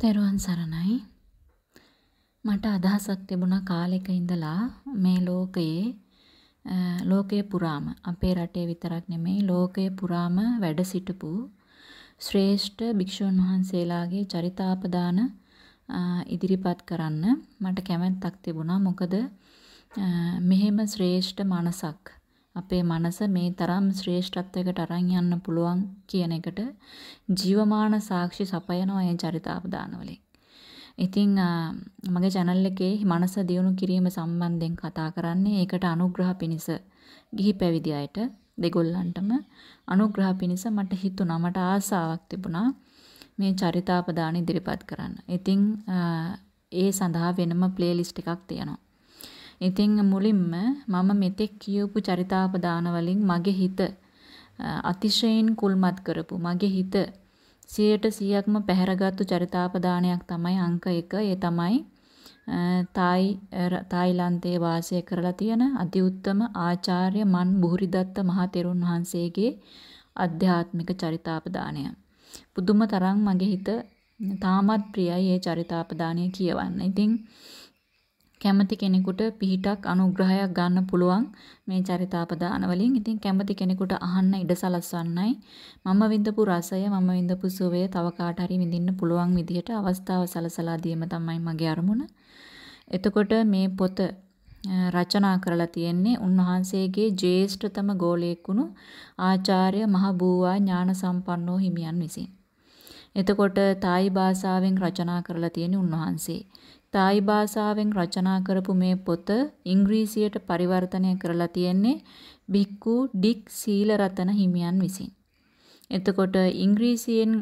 තෙරුවන් සරණයි. මට අදහසක් තිබුණා කාලෙක ඉඳලා මේ ලෝකයේ ලෝකයේ පුරාම අපේ රටේ විතරක් නෙමෙයි ලෝකයේ පුරාම වැඩ සිටපු ශ්‍රේෂ්ඨ භික්ෂුන් වහන්සේලාගේ චරිතාපදාන ඉදිරිපත් කරන්න මට කැමැත්තක් තිබුණා. මොකද මෙහෙම ශ්‍රේෂ්ඨ මනසක් අපේ මනස මේ තරම් ශ්‍රේෂ්ඨත්වයකට අරන් යන්න පුළුවන් කියන එකට ජීවමාන සාක්ෂි සපයනවා ඒ චරිතාපදාන වලින්. ඉතින් මගේ channel එකේ මනස දියුණු කිරීම සම්බන්ධයෙන් කතා කරන්නේ ඒකට අනුග්‍රහ පිණිස ගිහි පැවිදි අයට දෙගොල්ලන්ටම අනුග්‍රහ පිණිස මට හිතුණා මට ආසාවක් තිබුණා මේ චරිතාපදාන ඉදිරිපත් කරන්න. ඉතින් ඒ සඳහා වෙනම ප්ලේලිස්ට් එකක් තියෙනවා. ඉතින් මුලින්ම මම මෙතෙක් කියවපු චරිතාපදාන වලින් මගේ හිත අතිශයින් කුල්මත් කරපු මගේ හිත 100%ක්ම පැහැරගත්තු චරිතාපදානයක් තමයි අංක 1. ඒ තමයි තායි තායිලන්තයේ වාසය කරලා තියෙන අති උත්තම ආචාර්ය මන් බුහුරිදත්ත මහ තෙරුන් වහන්සේගේ අධ්‍යාත්මික චරිතාපදානය. පුදුම තරම් මගේ හිත තාමත් ප්‍රියයි මේ චරිතාපදානය කියවන්න. ඉතින් කැමති කෙනෙකුට පිහිටක් අනුග්‍රහයක් ගන්න පුළුවන් මේ චරිතාපදාන වලින්. ඉතින් කැමති කෙනෙකුට අහන්න ඉඩ සලස්වන්නයි මම විඳපු රසය මම විඳපු සුවය තව කාට හරි විඳින්න පුළුවන් විදිහට අවස්ථාව සලසලා දීම තමයි මගේ අරමුණ. එතකොට මේ පොත රචනා කරලා තියෙන්නේ උන්වහන්සේගේ ජ්‍යෙෂ්ඨතම ගෝලයෙකුණු ආචාර්ය මහ බූවා ඥාන සම්පන්නෝ හිමියන් විසින්. එතකොට තායි භාෂාවෙන් රචනා කරලා තියෙන්නේ උන්වහන්සේ. තායි භාෂාවෙන් රචනා කරපු මේ පොත ඉංග්‍රීසියට පරිවර්තනය කරලා තියෙන්නේ බික්කු ඩික් සීලරතන හිමියන් විසින්. එතකොට ඉංග්‍රීසියෙන්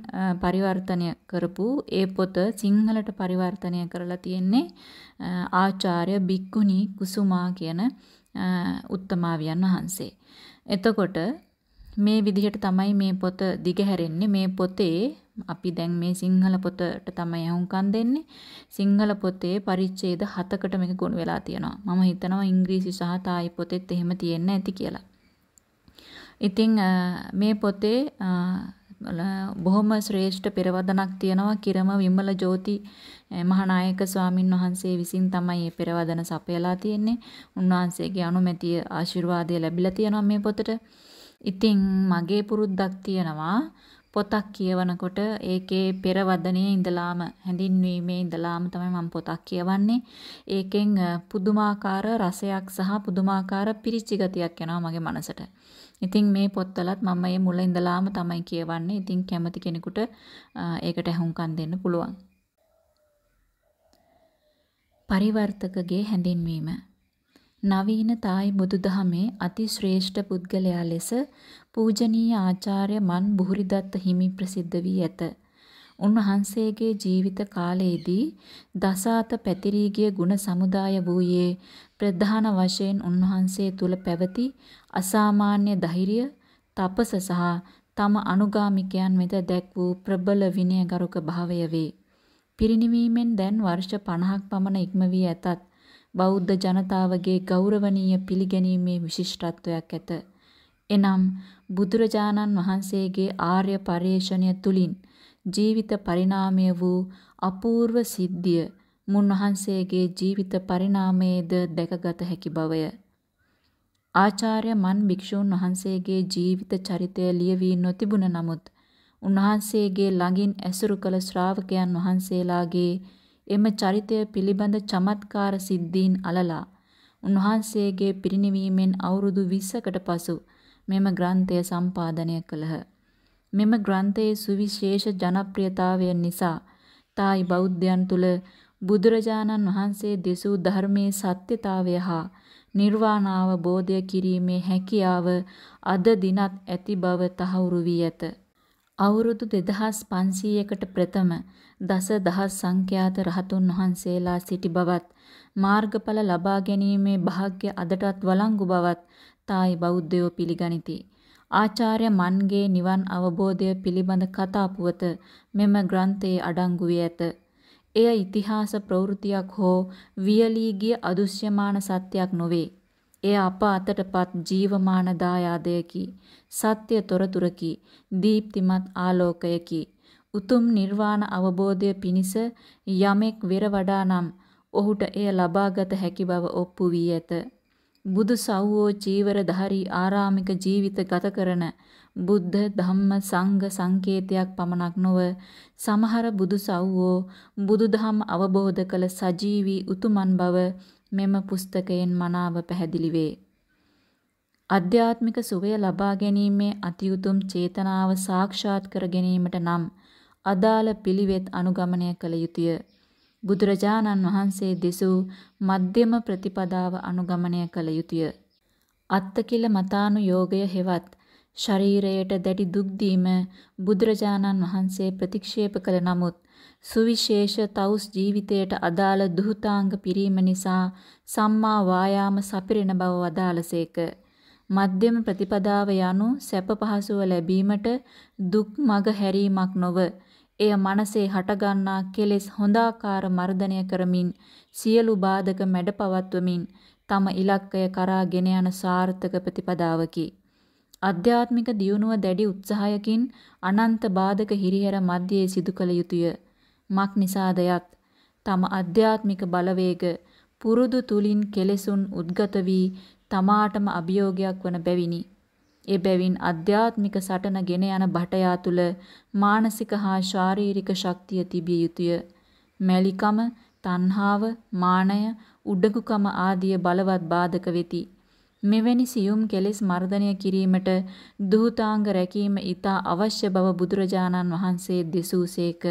පරිවර්තනය කරපු ඒ පොත සිංහලට පරිවර්තනය කරලා තියෙන්නේ ආචාර්ය බික්කුණී කුසුමා කියන උත්තමාවියන් වහන්සේ. එතකොට මේ විදිහට තමයි මේ පොත දිගහැරෙන්නේ. මේ පොතේ අපි දැන් මේ සිංහල පොතට තමයි අහුම්කම් දෙන්නේ. සිංහල පොතේ පරිච්ඡේද 7කට මේක ගොනු වෙලා තියෙනවා. මම හිතනවා ඉංග්‍රීසි සහ තායි පොතෙත් එහෙම තියෙන්න ඇති කියලා. ඉතින් මේ පොතේ බොහොම ශ්‍රේෂ්ඨ පෙරවදනක් තියෙනවා කිරම විමල ජෝති මහානායක ස්වාමින් වහන්සේ විසින් තමයි මේ පෙරවදන සපයලා තියෙන්නේ. උන්වහන්සේගේ අනුමැතිය ආශිර්වාදය ලැබිලා තියෙනවා මේ පොතට. ඉතින් මගේ පුරුද්දක් තියෙනවා පොතක් කියවනකොට ඒකේ පෙරවදනේ ඉඳලාම හැඳින්වීමේ ඉඳලාම තමයි මම පොතක් කියවන්නේ. ඒකෙන් පුදුමාකාර රසයක් සහ පුදුමාකාර පිරිච්ච ගතියක් එනවා මගේ මනසට. ඉතින් මේ පොත්වලත් මම මේ මුල ඉඳලාම තමයි කියවන්නේ. ඉතින් කැමති කෙනෙකුට ඒකට අහුම්කම් දෙන්න පුළුවන්. පරිවර්තකගේ හැඳින්වීම නවීන තායි බුදුදහමේ අති ශ්‍රේෂ්ඨ පුද්ගලයා ලෙස පූජනීය ආචාර්ය මන් බුහුරිදත්ත හිමි ප්‍රසිද්ධ වී ඇත. උන්වහන්සේගේ ජීවිත කාලයේදී දසාත පැතිරී ගිය ගුණ සමුදාය වූයේ ප්‍රධාන වශයෙන් උන්වහන්සේ තුල පැවති අසාමාන්‍ය ධෛර්ය, තපස සහ තම අනුගාමිකයන් වෙත දැක් වූ ප්‍රබල විනයගරුක භාවය වේ. පිරිනිවීමෙන් දැන් වර්ෂ 50ක් පමණ ඉක්ම වී ඇතත් බෞද්ධ ජනතාවගේ ගෞරවනීය පිළිගැනීමේ විශිෂ්ටත්වයක් ඇත. එනම් බුදුරජාණන් වහන්සේගේ ආර්ය පරේෂණය තුලින් ජීවිත පරිණාමය වූ අපූර්ව සිද්ධිය මුන්වහන්සේගේ ජීවිත පරිණාමයේද දැකගත හැකි බවය. ආචාර්ය මන් භික්ෂූන් වහන්සේගේ ජීවිත චරිතය ලියවී නොතිබුණ නමුත් උන්වහන්සේගේ ළඟින් ඇසුරු කළ ශ්‍රාවකයන් වහන්සේලාගේ එම චරිතය පිළිබඳ චමත්කාර සිද්ධීන් අලලා උන්වහන්සේගේ පිරිනිවීමෙන් අවුරුදු 20කට පසු මෙම ග්‍රන්ථය සම්පාදනය කළහ. මෙම ග්‍රන්ථයේ සුවිශේෂ ජනප්‍රියතාවය නිසා තායි බෞද්ධයන් තුල බුදුරජාණන් වහන්සේ දෙසූ ධර්මයේ සත්‍යතාවය හා නිර්වාණ අවබෝධය කිරීමේ හැකියාව අද දිනත් ඇති බව තහවුරු වී ඇත. අවුරුදු 2500කට ප්‍රථම දස දහස් සංඛ්‍යාත රහතුන් වහන්සේලා සිටි බවත් මාර්ගඵල ලබා ගැනීමේ වාග්ය අදටත් වළංගු බවත් තායි බෞද්ධයෝ පිළිගනිති. ආචාර්ය මන්ගේ නිවන් අවබෝධය පිළිබඳ කතා පුවත මෙම ග්‍රන්ථයේ අඩංගු වී ඇත. එය ඉතිහාස ප්‍රවෘත්තියක් හෝ වියලී ගිය අදුශ්‍යමාන සත්‍යයක් නොවේ. එය අප අතටපත් ජීවමාන දායාදයකි. සත්‍ය තොරතුරකි. දීප්තිමත් ආලෝකයකි. උතුම් නිර්වාණ අවබෝධය පිණිස යමෙක් වෙර වඩා නම් ඔහුට එය ලබාගත හැකි බව ඔප්පු වී ඇත. බුදු සව්වෝ චීවරධාරී ආරාමික ජීවිත ගත කරන බුද්ධ ධම්ම සංඝ සංකේතයක් පමණක් නොව සමහර බුදු සව්වෝ බුදුදහම අවබෝධ කළ සජීවී උතුමන් බව මෙම පුස්තකයෙන් මනාව පැහැදිලි වේ. අධ්‍යාත්මික සුවය ලබා ගැනීමේ අති උතුම් චේතනාව සාක්ෂාත් කර ගැනීමට නම් අදාළ පිළිවෙත් අනුගමනය කළ යුතුය. බුදුරජාණන් වහන්සේ දෙසූ මධ්‍යම ප්‍රතිපදාව අනුගමනය කළ යුතුය. අත්තකිල මතානුයෝගය හෙවත් ශරීරයට දැඩි දුක් දීම බුදුරජාණන් වහන්සේ ප්‍රතික්ෂේප කළ නමුත් සුවිශේෂ තවුස් ජීවිතයට අදාළ දුහතාංග පිරීම නිසා සම්මා වායාම සපිරෙන බව වදාළසේක. මධ්‍යම ප්‍රතිපදාව යනු සැප පහසුව ලැබීමට දුක් මග හැරීමක් නොව එය මනසේ හටගන්නා කෙලෙස් හොඳාකාර මර්ධනය කරමින් සියලු බාධක මැඩපවත්වමින් තම ඉලක්කය කරා ගෙන යන සාර්ථක ප්‍රතිපදාවකි. අධ්‍යාත්මික දියුණුව දැඩි උත්සාහයකින් අනන්ත බාධක හිරිහැර මැද්දේ සිදු කළ යුතුය. මක් නිසාදයත් තම අධ්‍යාත්මික බලවේග පුරුදු තුලින් කෙලෙසුන් උද්ගත වී තමාටම අභියෝගයක් වන බැවිනි. ඒ බැවින් අධ්‍යාත්මික සටන ගෙන යන භටයා තුල මානසික හා ශාරීරික ශක්තිය තිබිය යුතුය. මැලිකම, තණ්හාව, මානය, උඩඟුකම ආදිය බලවත් බාධක වෙති. මෙවැනි සියුම් කෙලෙස් මර්ධනය කිරීමට දුහතාංග රැකීම ඊට අවශ්‍ය බව බුදුරජාණන් වහන්සේ දෙසූසේක.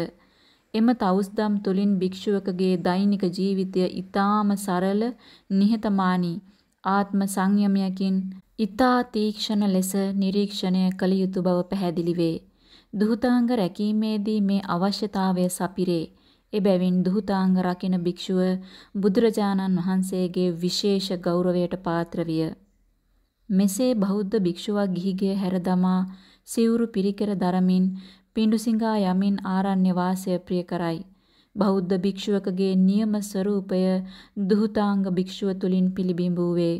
එම තවුස්දම් තුලින් භික්ෂුවකගේ දෛනික ජීවිතය ඊටාම සරල, නිහතමානී, ආත්ම සංයමයකින් ඊතා තීක්ෂණ ලෙස නිරීක්ෂණය කළ යුතු බව පැහැදිලි වේ. දුහතාංග රැකීමේදී මේ අවශ්‍යතාවය සපිරේ. එබැවින් දුහතාංග රකින භික්ෂුව බුදුරජාණන් වහන්සේගේ විශේෂ ගෞරවයට පාත්‍ර විය. මෙසේ බෞද්ධ භික්ෂුවක් ගිහිගේ හැර දමා සිවුරු පිරිකර දරමින් පිඬුසිඟා යමින් ආරණ්‍ය වාසය ප්‍රිය කරයි. බෞද්ධ භික්ෂුවකගේ නියම ස්වરૂපය දුහතාංග භික්ෂුව තුලින් පිළිබිඹු වේ.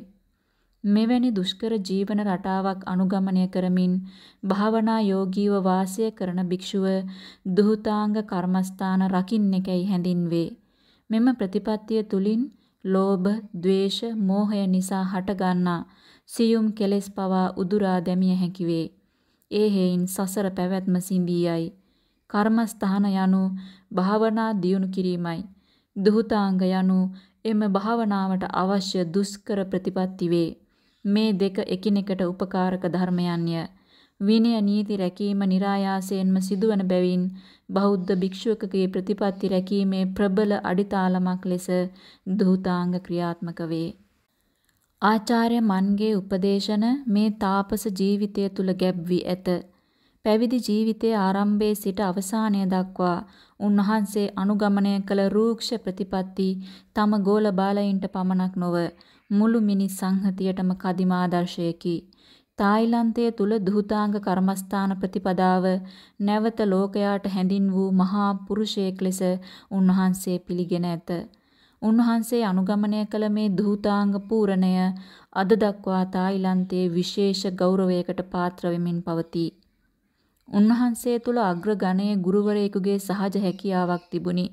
මෙවැනි දුෂ්කර ජීවන රටාවක් අනුගමනය කරමින් භාවනා යෝගීව වාසය කරන භික්ෂුව දුහතාංග කර්මස්ථාන රකින්නකයි හැඳින්වේ. මෙම ප්‍රතිපත්තිය තුලින් ලෝභ, ද්වේෂ, මෝහය නිසා හටගන්නා සියුම් කෙලෙස් පවා උදුරා දැමිය හැකි වේ. ඒ හේයින් සසර පැවැත්ම සිඹියයි. කර්මස්ථාන යනු භාවනා දියුණු කිරීමයි. දුහතාංග යනු එම භාවනාවට අවශ්‍ය දුෂ්කර ප්‍රතිපත්ති වේ. මේ දෙක එකිනෙකට උපකාරක ධර්මයන්ය. විනය නීති රැකීම નિરાයාසයෙන්ම සිදුවන බැවින් බෞද්ධ භික්ෂුවකගේ ප්‍රතිපත්ති රැකීමේ ප්‍රබල අඩිතාලමක් ලෙස දුහතාංග ක්‍රියාත්මක වේ. ආචාර්ය මන්ගේ උපදේශන මේ තාපස ජීවිතය තුල ගැබ් වී ඇත. පැවිදි ජීවිතයේ ආරම්භයේ සිට අවසානය දක්වා උන්වහන්සේ අනුගමනය කළ රූක්ෂ ප්‍රතිපatti තම ගෝල බාලයින්ට පමණක් නොව මුළු මිනිස් සංහතියටම කදිම ආදර්ශයකි. තායිලන්තයේ තුල දුහතාංග කර්මස්ථාන ප්‍රතිපදාව නැවත ලෝකයාට හැඳින් වූ මහා පුරුෂයෙක් ලෙස උන්වහන්සේ පිළිගෙන ඇත. උන්වහන්සේ අනුගමනය කළ මේ ධූතාංග පූරණය අද දක්වා තායිලන්තයේ විශේෂ ගෞරවයකට පාත්‍ර වෙමින් පවතී. උන්වහන්සේ තුල අග්‍රගණයේ ගුරුවරයෙකුගේ සහජ හැකියාවක් තිබුණි.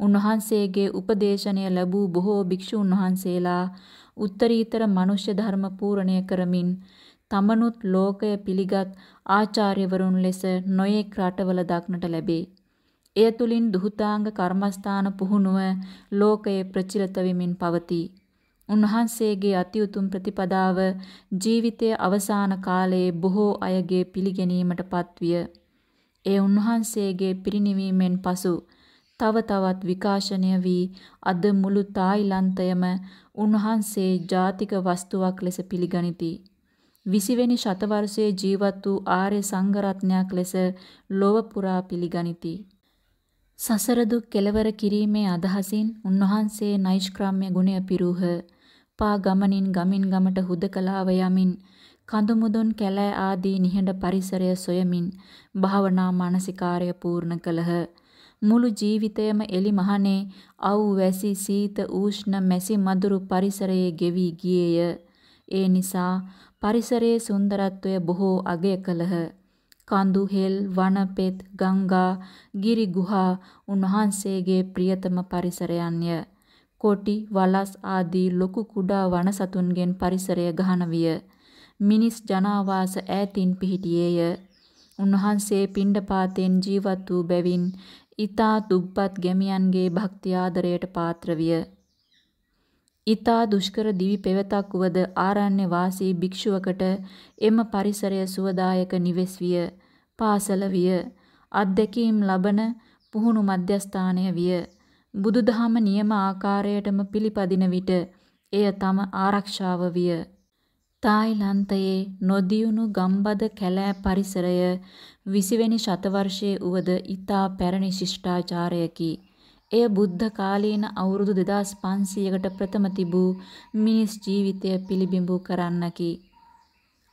උන්වහන්සේගේ උපදේශනය ලැබූ බොහෝ භික්ෂුන් වහන්සේලා උත්තරීතර මනුෂ්‍ය ධර්ම පූර්ණය කරමින් තමනුත් ලෝකය පිළිගත් ආචාර්යවරුන් ලෙස නොයෙක් රටවල දක්නට ලැබේ. එය තුලින් දුහතාංග කර්මස්ථාන පුහුණුව ලෝකයේ ප්‍රචලිත වෙමින් පවතී. උන්වහන්සේගේ අති උතුම් ප්‍රතිපදාව ජීවිතයේ අවසාන කාලයේ බොහෝ අයගේ පිළිගැනීමට පත්විය. ඒ උන්වහන්සේගේ පිරිනිවීමෙන් පසු තව තවත් විකාශනය වී අද මුළු තායිලන්තයම උන්වහන්සේ ජාතික වස්තුවක් ලෙස පිළිගනිති. 20 වෙනි ශතවර්ෂයේ ජීවත් වූ ආර්ය සංඝරත්නයක් ලෙස ලොව පුරා පිළිගනිති. සසර දුක් කෙලවර කිරීමේ අදහසින් උන්වහන්සේ නෛෂ්ක්‍රම්‍ය ගුණය පිරූහ. පා ගමනින් ගමින් ගමට හුදකලාව යමින් කඳු මුදුන් කැලෑ ආදී නිහඬ පරිසරය සොයමින් භාවනා මානසිකාර්ය පූර්ණ කළහ. මුළු ජීවිතයම එලි මහනේ අව් වැසි සීත ඌෂ්ණ මැසි මදුරු පරිසරයේ ගෙවි ගියේය. ඒ නිසා පරිසරයේ සුන්දරත්වය බොහෝ අගය කළහ. කඳු හෙල් වනපෙත් ගංගා ගිරි ගුහා උන්වහන්සේගේ ප්‍රියතම පරිසරයන්ය. කොටි වලස් ආදී ලොකු කුඩා වනසතුන්ගෙන් පරිසරය ගහන විය. මිනිස් ජනාවාස ඈතින් පිහිටියේය. උන්වහන්සේ පිණ්ඩපාතෙන් ජීවත් වූ බැවින් ඊතා දුප්පත් ගැමියන්ගේ භක්ති ආදරයට පාත්‍ර විය. ඊතා දුෂ්කර දිවි පෙවතක් වුවද ආරණ්‍ය වාසී භික්ෂුවකට එම පරිසරය සුවදායක නිවෙස් විය. පාසල විය. අත්දැකීම් ලබන පුහුණු මධ්‍යස්ථානය විය. බුදුදහම නියම ආකාරයටම පිළිපදින විට එය තම ආරක්ෂාව විය. තායිලන්තයේ නොදියුණු ගම්බද කැලෑ පරිසරය 20 වෙනි ශතවර්ෂයේ උවද ඊතා පැරණි ශිෂ්ටාචාරයකි. එය බුද්ධ කාලීන අවුරුදු 2500කට ප්‍රථම තිබූ මිනිස් ජීවිතය පිළිබිඹු කරන්නකි.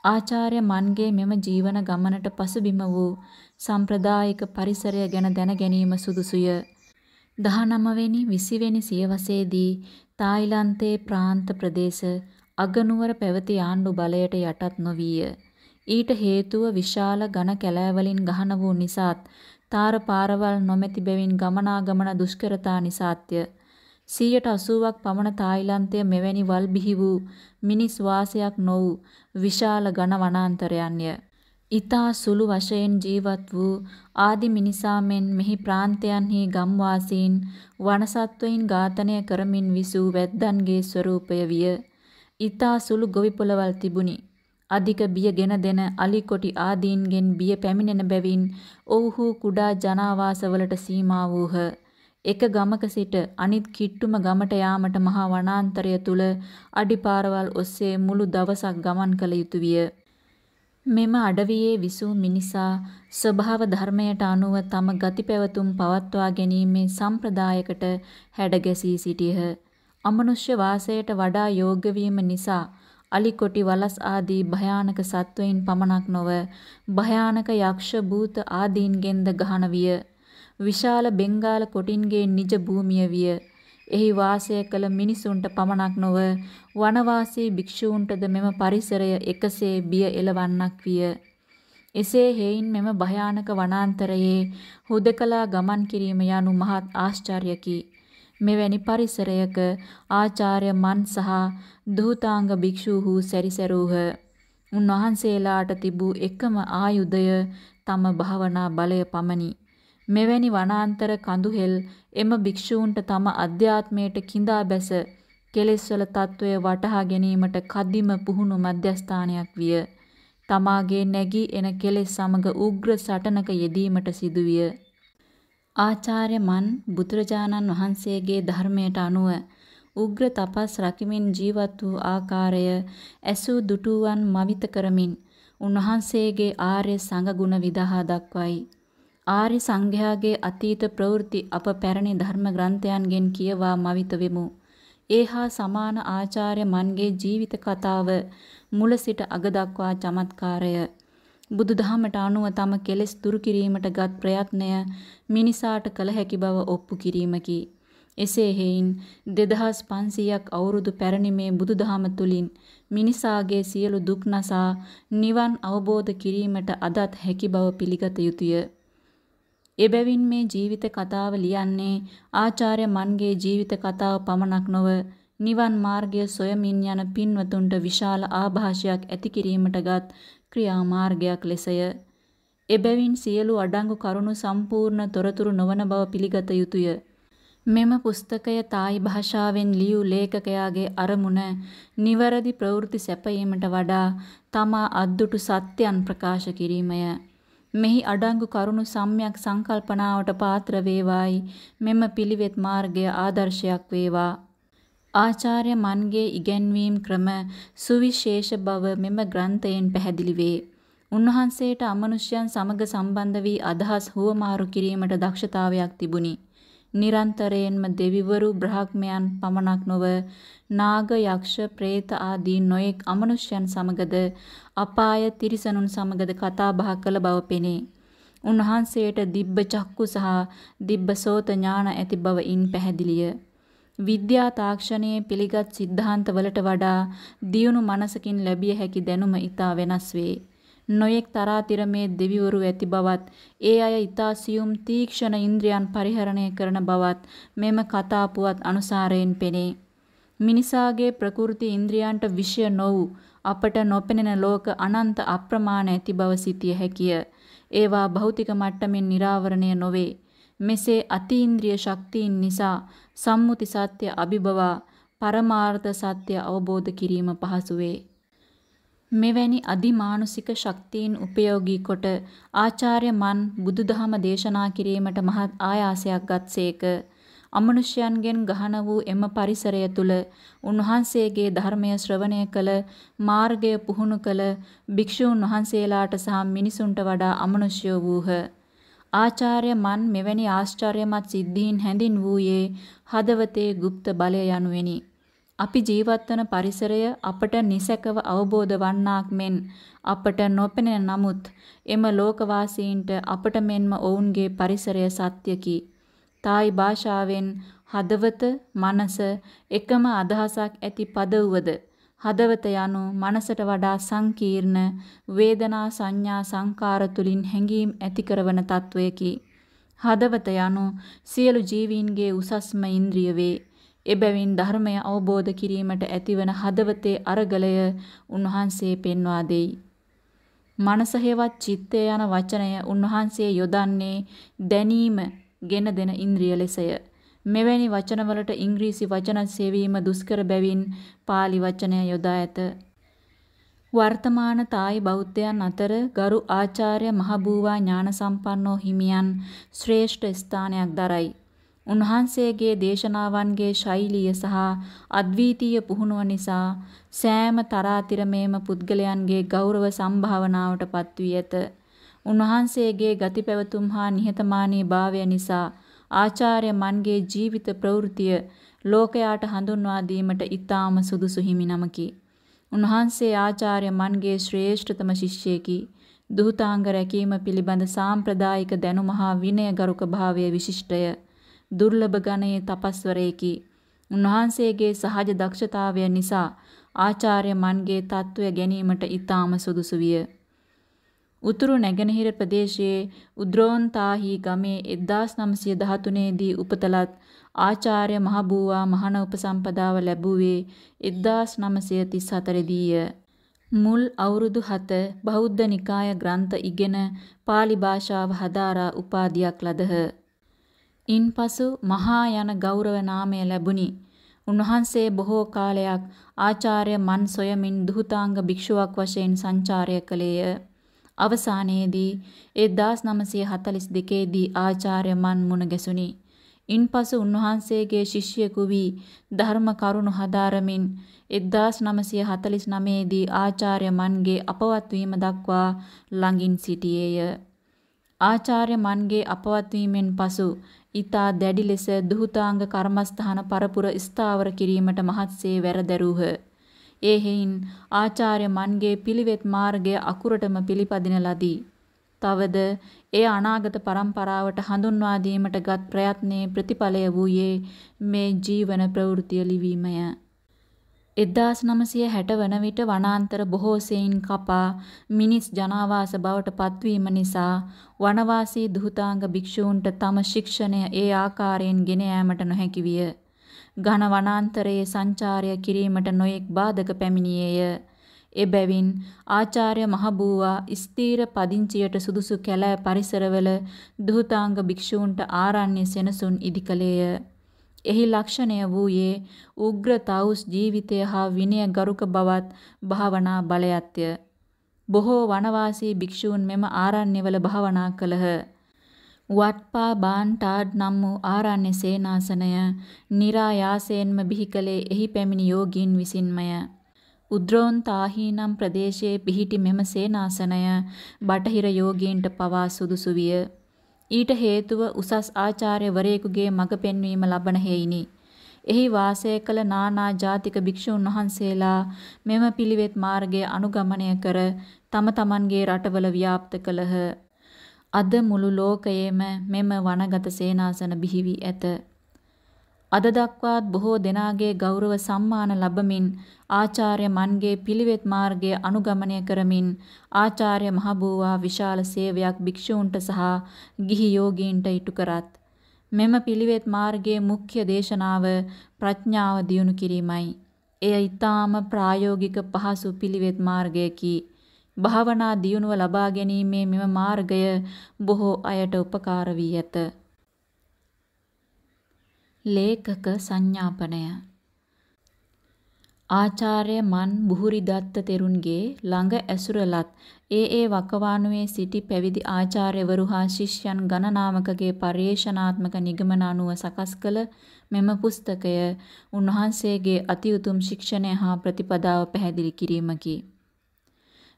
ආචාර්ය මන්ගේ මෙම ජීවන ගමනට පසුබිම වූ සම්ප්‍රදායික පරිසරය ගැන දැන ගැනීම සුදුසුය. 19 වෙනි 20 වෙනි සියවසේදී තායිලන්තයේ ප්‍රාන්ත ප්‍රදේශ අගනුවර පැවති ආණ්ඩු බලයට යටත් නොවිය. ඊට හේතුව විශාල ඝන කැලෑවලින් ගහන වූ නිසාත් තාර පාරවල් නොමැති බැවින් ගමනාගමන දුෂ්කරතා නිසාත්ය. 180ක් පමණ තායිලන්තය මෙවැනි වල් බිහි වූ මිනිස් වාසයක් නො වූ විශාල ඝන වනාන්තරයන්ය. ඊතා සුළු වශයෙන් ජීවත් වූ ආදි මිනිසා මෙන් මෙහි ප්‍රාන්තයන්හි ගම්වාසීන් වනසත්වයින් ඝාතනය කරමින් විසූ වැද්දන්ගේ ස්වරූපය විය. ඊතා සුළු ගොවිපොළවල් තිබුණි. අධික බිය ගෙන දෙන අලිකොටි ආදීන්ගෙන් බිය පැමිණෙන බැවින් ඔව්හු කුඩා ජනාවාසවලට සීමා වූහ. එක ගමක සිට අනිත් කිට්ටුම ගමට යාමට මහා වනාන්තරය තුල අඩිපාරවල් ඔස්සේ මුළු දවසක් ගමන් කළ යුතු විය. මෙම අඩවියේ විසූ මිනිසා ස්වභාව ධර්මයට අනුව තම ගති පැවතුම් පවත්වා ගැනීමේ සම්ප්‍රදායකට හැඩගැසී සිටියහ. අමනුෂ්‍ය වාසයට වඩා යෝග්‍ය වීම නිසා අලිකොටි වලස් ආදී භයානක සත්වයින් පමණක් නොව භයානක යක්ෂ භූත ආදීන්ගෙන්ද ගහන විය. විශාල බෙන්ගාල කොටින්ගේ නිජ භූමිය විය. එහි වාසය කළ මිනිසුන්ට පමණක් නොව වනවාසී භික්ෂූන්ටද මෙම පරිසරය එකසේ බිය එළවන්නක් විය. එසේ හේයින් මෙම භයානක වනාන්තරයේ හුදකලා ගමන් කිරීම යනු මහත් ආශ්චර්යකි. මෙවැනි පරිසරයක ආචාර්ය මන් සහ දූතාංග භික්ෂූහු සැරිසැරූහ. උන්වහන්සේලාට තිබූ එකම ආයුධය තම භාවනා බලය පමණි. මෙවැනි වනාන්තර කඳුහෙල් එම භික්ෂූන්ට තම අධ්‍යාත්මයට කිඳා බැස කෙලෙස්වල తත්වය වටහා ගැනීමට කදිම පුහුණු මධ්‍යස්ථානයක් විය. තමාගේ නැගී එන කෙලෙස් සමග උග්‍ර සටනක යෙදීමට සිදුවිය. ආචාර්ය මන් බුදුරජාණන් වහන්සේගේ ධර්මයට අනුව උග්‍ර තපස් රකිමින් ජීවත් වූ ආකාරය ඇසූ දුටුවන් මවිත කරමින් උන්වහන්සේගේ ආර්ය සංගුණ විදහා දක්වයි. ආර්ය සංඝයාගේ අතීත ප්‍රවෘත්ති අප පැරණි ධර්ම ග්‍රන්ථයන්ගෙන් කියවා මවිත වෙමු. ඒහා සමාන ආචාර්ය මන්ගේ ජීවිත කතාව මුල සිට අග දක්වා චමත්කාරය. බුදුදහමට අනුව තම කෙලෙස් දුරු කිරීමට ගත් ප්‍රයත්නය මිනිසාට කළ හැකි බව ඔප්පු කිරීමකි. එසේ හේයින් 2500ක් අවුරුදු පැරණි මේ බුදුදහම තුලින් මිනිසාගේ සියලු දුක් නසා නිවන් අවබෝධ කිරීමට අදත් හැකි බව පිළිගත යුතුය. එබැවින් මේ ජීවිත කතාව ලියන්නේ ආචාර්ය මන්ගේ ජීවිත කතාව පමණක් නොව නිවන් මාර්ගය සොයමින් යන පින්වතුන්ට විශාල ආభాෂයක් ඇති කිරීමටගත් ක්‍රියාමාර්ගයක් ලෙසය. එබැවින් සියලු අඩංගු කරුණු සම්පූර්ණ තොරතුරු නොවන බව පිළිගත යුතුය. මෙම පුස්තකය තායි භාෂාවෙන් ලියූ ලේඛකයාගේ අරමුණ නිවැරදි ප්‍රවෘත්ති සැපයීමට වඩා තමා අද්දුටු සත්‍යයන් ප්‍රකාශ කිරීමය. මෙහි අඩංගු කරුණු සම්‍යක් සංකල්පනාවට පාත්‍ර වේවායි මෙම පිළිවෙත් මාර්ගය ආදර්ශයක් වේවා. ආචාර්ය මන්ගේ ඉගැන්වීම් ක්‍රම සුවිශේෂ බව මෙම ග්‍රන්ථයෙන් පැහැදිලි වේ. උන්වහන්සේට අමනුෂ්‍යයන් සමග සම්බන්ධ වී අදහස් හුවමාරු කිරීමට දක්ෂතාවයක් තිබුණි. නිරන්තරයෙන්ම දෙවිවරු බ්‍රහ්මයන් පමණක් නොව නාග යක්ෂ പ്രേත ආදී නොයෙක් අමනුෂ්‍යයන් සමගද අපාය තිරිසනුන් සමගද කතා බහ කළ බව පෙනේ. උන්වහන්සේට දිබ්බ චක්කු සහ දිබ්බ සෝත ඥාන ඇති බවින් පැහැදිලිය. විද්‍යා තාක්ෂණයේ පිළිගත් સિદ્ધාන්තවලට වඩා දියුණු මනසකින් ලැබිය හැකි දැනුම ඊට වෙනස් වේ. නොයෙක් තරාතිරමේ දෙවිවරු ඇති බවත් ඒ අය ඊතා සියුම් තීක්ෂණ ඉන්ද්‍රියන් පරිහරණය කරන බවත් මෙම කතා පුවත් අනුසාරයෙන් පෙනේ. මිනිසාගේ ප්‍රකෘති ඉන්ද්‍රියන්ට විෂය නො වූ අපට නොපෙනෙන ලෝක අනන්ත අප්‍රමාණ ඇති බව සිතිය හැකිය. ඒවා භෞතික මට්ටමින් निराවරණය නොවේ. මෙසේ අතීන්ද්‍රිය ශක්තියින් නිසා සම්මුති සත්‍ය අභිබවා පරමාර්ථ සත්‍ය අවබෝධ කිරීම පහසු වේ. මෙවැනි අදිමානුසික ශක්තියින් උපයෝගී කොට ආචාර්ය මන් බුදුදහම දේශනා කිරීමට මහත් ආයාසයක් ගත්සේක. අමනුෂ්‍යයන්ගෙන් ගහන වූ එම පරිසරය තුල උන්වහන්සේගේ ධර්මය ශ්‍රවණය කළ මාර්ගය පුහුණු කළ භික්ෂූන් වහන්සේලාට සහ මිනිසුන්ට වඩා අමනුෂ්‍යෝ වූහ. ආචාර්ය මන් මෙවැනි ආශ්චර්යමත් සිද්ධීන් හැඳින් වූයේ හදවතේ গুপ্ত බලය යනුවෙනි. අපි ජීවත්වන පරිසරය අපට නිසැකව අවබෝධ වන්නාක් මෙන් අපට නොපෙනෙන නමුත් එම ලෝකවාසීන්ට අපට මෙන්ම ඔවුන්ගේ පරිසරය සත්‍යකි. තායි භාෂාවෙන් හදවත මනස එකම අදහසක් ඇති පදවුවද හදවත යනු මනසට වඩා සංකීර්ණ වේදනා සංඥා සංකාර තුලින් හැඟීම් ඇති කරවන තත්වයකි. හදවත යනු සියලු ජීවීන්ගේ උසස්ම ඉන්ද්‍රිය වේ. එබැවින් ධර්මය අවබෝධ කිරීමට ඇතිවන හදවතේ අරගලය උන්වහන්සේ පෙන්වා දෙයි. මනස හේවත් චිත්තය යන වචනය උන්වහන්සේ යොදන්නේ දැනීම ගෙන දෙන ඉන්ද්‍රිය ලෙසය. මෙවැනි වචනවලට ඉංග්‍රීසි වචන සෙවීම දුෂ්කර බැවින් pāli වචනය යොදා ඇත. වර්තමාන තායි බෞද්ධයන් අතර ගරු ආචාර්ය මහබූවා ඥානසම්පන්නෝ හිමියන් ශ්‍රේෂ්ඨ ස්ථානයක් දරයි. උන්වහන්සේගේ දේශනාවන්ගේ ශෛලිය සහ අද්විතීය පුහුණුව නිසා සෑම තරාතිරමේම පුද්ගලයන්ගේ ගෞරව සම්භාවනාවට පත්වී ඇත. උන්වහන්සේගේ ගති පැවතුම් හා නිහතමානී භාවය නිසා ආචාර්ය මන්ගේ ජීවිත ප්‍රවෘතිය ලෝකයාට හඳුන්වා දීමට ඊටාම සුදුසු හිමි නමකි. උන්වහන්සේ ආචාර්ය මන්ගේ ශ්‍රේෂ්ඨතම ශිෂ්‍යයෙකි. දුහතාංග රැකීම පිළිබඳ සාම්ප්‍රදායික දැනුම හා විනයගරුක භාවය විශිෂ්ටය. දුර්ලභ ගණයේ තපස්වරයෙකි. උන්වහන්සේගේ සහජ දක්ෂතාවය නිසා ආචාර්ය මන්ගේ තත්වය ගැනීමට ඊටාම සුදුසු විය. උතුරු නැගෙනහිර ප්‍රදේශයේ උද්‍රෝන්තාහි ගමේ 1913 දී උපතලත් ආචාර්ය මහබූවා මහාන උපසම්පදාව ලැබුවේ 1934 දීය. මුල් අවුරුදු 7 බෞද්ධ නිකාය ග්‍රන්ථ ඉගෙන pāli භාෂාව හදාරා උපාධියක් ලදහ. ඉන්පසු මහා යන ගෞරව නාමය ලැබුණි. උන්වහන්සේ බොහෝ කාලයක් ආචාර්ය මන් සොයමින් දුහතාංග භික්ෂුවක් වශයෙන් සංචාරය කළේය. අවසානයේදී 1942 දී ආචාර්ය මන් මුණ ගැසුණි. ඉන්පසු උන්වහන්සේගේ ශිෂ්‍යයෙකු වී ධර්ම කරුණු හදාරමින් 1949 දී ආචාර්ය මන්ගේ අපවත් වීම දක්වා ළඟින් සිටියේය. ආචාර්ය මන්ගේ අපවත් වීමෙන් පසු ඊතා දැඩි ලෙස දුහතාංග කර්මස්ථාන පරපුර ස්ථාවර කිරීමට මහත්සේ වැරදැරූහ. ඒ හේයින් ආචාර්ය මන්ගේ පිළිවෙත් මාර්ගය අකුරටම පිළිපදින ලදී. තවද එය අනාගත පරම්පරාවට හඳුන්වා දීමටගත් ප්‍රයත්නයේ ප්‍රතිඵලය වූයේ මේ ජීවන ප්‍රවෘත්තිය ලිවීමය. 1960 වන විට වනාන්තර බොහෝ සෙයින් කපා මිනිස් ජනාවාස බවට පත්වීම නිසා වනවාසී දුහතාංග භික්ෂූන්ට තම ශික්ෂණය ඒ ආකාරයෙන් ගෙන යාමට නොහැකි විය. ඝන වනාන්තරයේ සංචාරය කිරීමට නොයෙක් බාධක පැමිණියේය. එබැවින් ආචාර්ය මහබූවා ස්ථීර පදිංචියට සුදුසු කැලෑ පරිසරවල දුහතාංග භික්ෂූන්ට ආරණ්‍ය සෙනසුන් ඉදිකලේය. එහි ලක්ෂණය වූයේ උග්‍ර තවුස් ජීවිතය හා විනය ගරුක බවත් භාවනා බලයත්ය. බොහෝ වනවාසී භික්ෂූන් මෙම ආරණ්‍යවල භාවනා කළහ. වත්පා බාන්ටාඩ් නම් වූ ආරණ්‍ය සේනාසනය નિરાයාසයෙන්ම බිහි කළේ එහි පැමිණි යෝගීන් විසින්මය. උද්‍රෝන්තාහි නම් ප්‍රදේශයේ පිහිටි මෙම සේනාසනය බටහිර යෝගීන්ට පවා සුදුසු විය. ඊට හේතුව උසස් ආචාර්යවරයෙකුගේ මඟ පෙන්වීම ලබන හේයිනි. එහි වාසය කළ නානා ජාතික භික්ෂුන් වහන්සේලා මෙම පිළිවෙත් මාර්ගය අනුගමනය කර තම තමන්ගේ රටවල ව්‍යාප්ත කළහ. අද මුළු ලෝකයේම මෙම වනගත සේනාසන බිහි වී ඇත. අද දක්වාත් බොහෝ දෙනාගේ ගෞරව සම්මාන ලබමින් ආචාර්ය මන්ගේ පිළිවෙත් මාර්ගය අනුගමනය කරමින් ආචාර්ය මහබෝවා විශාල සේවයක් භික්ෂූන්ට සහ ගිහි යෝගීන්ට ඉටු කරත් මෙම පිළිවෙත් මාර්ගයේ මුඛ්‍ය දේශනාව ප්‍රඥාව දියුණු කිරීමයි. එය ඊටාම ප්‍රායෝගික පහසු පිළිවෙත් මාර්ගයකි. භාවනා දියුණුව ලබා ගැනීමේ මෙම මාර්ගය බොහෝ අයට උපකාර වී ඇත. ලේඛක සංඥාපනය ආචාර්ය මන් බුහුරිදත්ත තෙරුන්ගේ ළඟ ඇසුරලත් ඒ ඒ වකවානුවේ සිටි පැවිදි ආචාර්යවරු හා ශිෂ්‍යයන් ගණනාමකගේ පර්යේෂණාත්මක නිගමන අනුව සකස් කළ මෙම පුස්තකය උන්වහන්සේගේ අති උතුම් ශික්ෂණය හා ප්‍රතිපදාව පැහැදිලි කිරීමකි.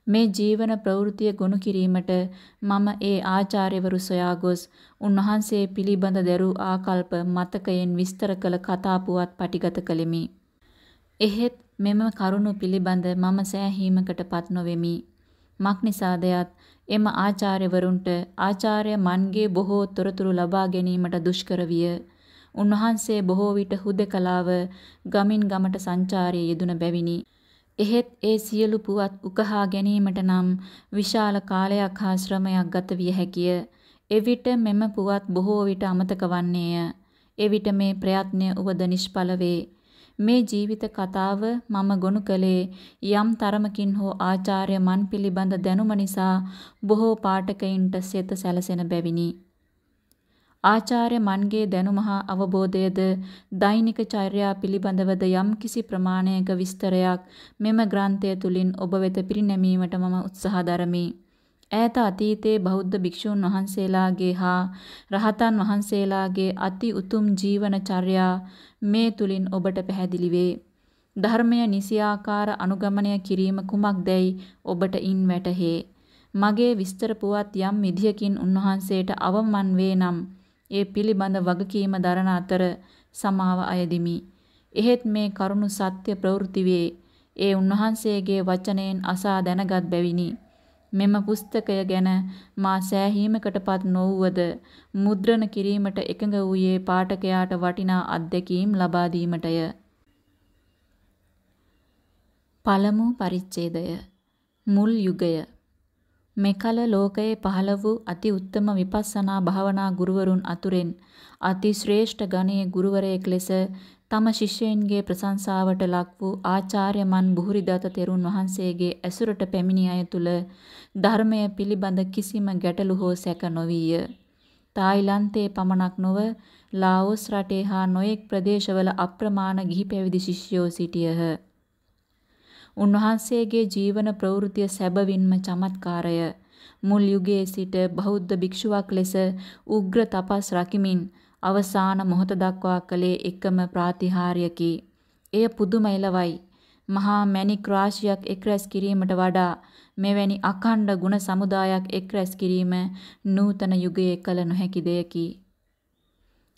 මේ ජීවන ප්‍රවෘත්තිය ගොනු කිරීමට මම ඒ ආචාර්යවරු සොයා ගොස් උන්වහන්සේ පිළිබඳ දැරූ ආකල්ප මතකයෙන් විස්තර කළ කතා පුවත් පටිගත කළෙමි. එහෙත් මෙම කරුණු පිළිබඳ මම සෑහීමකටපත් නොවෙමි. මක්නිසාදයත් එම ආචාර්යවරුන්ට ආචාර්ය මන්ගේ බොහෝ තොරතුරු ලබා ගැනීමට දුෂ්කර විය. උන්වහන්සේ බොහෝ විට හුදකලාව ගමින් ගමට සංචාරයේ යෙදුන බැවිනි. එහෙත් ඒ සියලු පුවත් උකහා ගැනීමට නම් විශාල කාලයක් හා ශ්‍රමයක් ගත විය හැකිය. එවිට මෙම පුවත් බොහෝ විට අමතක වන්නේය. එවිට මේ ප්‍රයත්නය උවද නිෂ්ඵල වේ. මේ ජීවිත කතාව මම ගොනු කළේ යම් තරමකින් හෝ ආචාර්ය මන් පිළිබඳ දැනුම නිසා බොහෝ පාඨකයින්ට සෙත සැලසෙන බැවිනි. ආචාර්ය මන්ගේ දැනුම හා අවබෝධයද දෛනික චර්යා පිළිබඳවද යම් කිසි ප්‍රමාණයක විස්තරයක් මෙම ග්‍රන්ථය තුලින් ඔබ වෙත පිරිනැමීමට මම උත්සාහ දරමි. ඈත අතීතයේ බෞද්ධ භික්ෂූන් වහන්සේලාගේ හා රහතන් වහන්සේලාගේ අති උතුම් ජීවන චර්යා මේ තුලින් ඔබට පැහැදිලි වේ. ධර්මය නිසියාකාර අනුගමනය කිරීම කුමක්දැයි ඔබට ඉන් වැටහේ. මගේ විස්තර පුවත් යම් විදියකින් උන්වහන්සේට අවමන් වේ නම් ඒ පිළිබඳ වගකීම දරන අතර සමාව අයදිමි. එහෙත් මේ කරුණු සත්‍ය ප්‍රවෘත්ති වේ. ඒ උන්වහන්සේගේ වචනයෙන් අසා දැනගත් බැවිනි. මෙම පුස්තකය ගැන මා සෑහීමකටපත් නොවුවද මුද්‍රණ කිරීමට එකඟ වූයේ පාඨකයාට වටිනා අත්දැකීම් ලබා දීමටය. පළමු පරිච්ඡේදය මුල් යුගය මෙකල ලෝකයේ පහළ වූ අති උත්තම විපස්සනා භාවනා ගුරුවරුන් අතුරෙන් අති ශ්‍රේෂ්ඨ ගණයේ ගුරුවරයෙක් ලෙස තම ශිෂ්‍යයින්ගේ ප්‍රශංසාවට ලක් වූ ආචාර්ය මන් බුහුරිදත තෙරුන් වහන්සේගේ ඇසුරට පැමිණි අය තුල ධර්මය පිළිබඳ කිසිම ගැටලු හෝ සැක නොවිය. තායිලන්තයේ පමණක් නොව ලාओස් රටේ හා නොයෙක් ප්‍රදේශවල අප්‍රමාණ ගිහි පැවිදි ශිෂ්‍යයෝ සිටියහ. උන්වහන්සේගේ ජීවන ප්‍රවෘත්තිය සැබවින්ම චමත්කාරය. මුල් යුගයේ සිට බෞද්ධ භික්ෂුවක් ලෙස උග්‍ර තපස් රකිමින් අවසාන මොහොත දක්වා කළේ එකම ප්‍රාතිහාර්යකි. එය පුදුම එළවයි. මහා මැණික් රාශියක් එක්රැස් කිරීමට වඩා මෙවැනි අඛණ්ඩ ගුණ සමුදායක් එක්රැස් කිරීම නූතන යුගයේ කළ නොහැකි දෙයකි.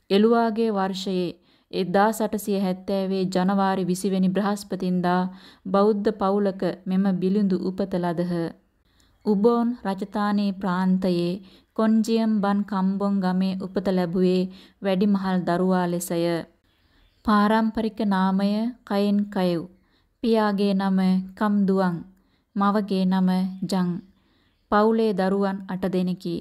එළුවාගේ වර්ෂයේ 1870 ජනවාරි 20 වෙනි බ්‍රහස්පතින්දා බෞද්ධ පවුලක මෙම බිලිඳු උපත ලදහ. උබෝන් රජතානී ප්‍රාන්තයේ කොන්ජියම් බන් කම්බොන් ගමේ උපත ලැබුවේ වැඩිමහල් දරුවා ලෙසය. පාරම්පරික නාමය කයින් කයව්. පියාගේ නම කම්දුවන්. මවගේ නම ජං. පවුලේ දරුවන් 8 දෙනෙකි.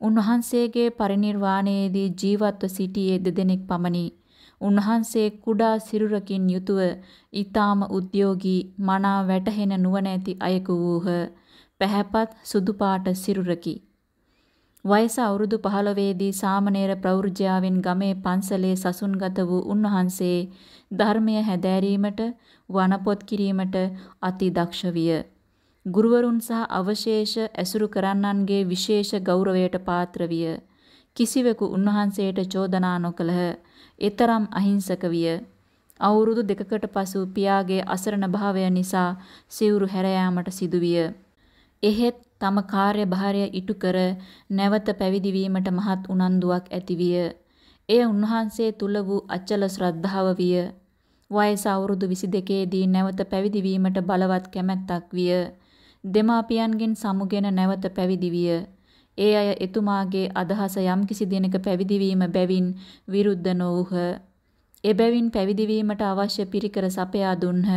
උන්වහන්සේගේ පරිණිර්වාණයේදී ජීවත්ව සිටියේ දෙදෙනෙක් පමණි. උන්වහන්සේ කුඩා සිරුරකින් යුතුව ඊ타ම උද්‍යෝගී මනා වැටහෙන නුවණැති අයෙකු වූහ. පැහැපත් සුදු පාට සිරුරකි. වයස අවුරුදු 15 දී සාමණේර ප්‍රවෘජ්‍යාවෙන් ගමේ පන්සලේ සසුන්ගත වූ උන්වහන්සේ ධර්මය හැදෑරීමට වනපොත් කිරීමට අති දක්ෂ විය. ගුරුවරුන් සහ අවශේෂ ඇසුරු කරන්නන්ගේ විශේෂ ගෞරවයට පාත්‍ර විය. කිසිවෙකු උන්වහන්සේට චෝදනා නොකළහ. එතරම් අහිංසක විය. අවුරුදු දෙකකට පසු පියාගේ අසරණ භාවය නිසා සිවුරු හැර යාමට සිදුවිය. එහෙත් තම කාර්යභාරය ඉටු කර නැවත පැවිදි වීමට මහත් උනන්දුවක් ඇතිවිය. එය උන්වහන්සේ තුල වූ අචල ශ්‍රද්ධාව විය. වයස අවුරුදු 22 දී නැවත පැවිදි වීමට බලවත් කැමැත්තක් විය. දෙමාපියන්ගෙන් සමුගෙන නැවත පැවිදි විය. ඒ අය එතුමාගේ අදහස යම්කිසි දිනක පැවිදි වීම බැවින් විරුද්ධ නොවුහ. එබැවින් පැවිදි වීමට අවශ්‍ය පිරිකර සපයා දුන්හ.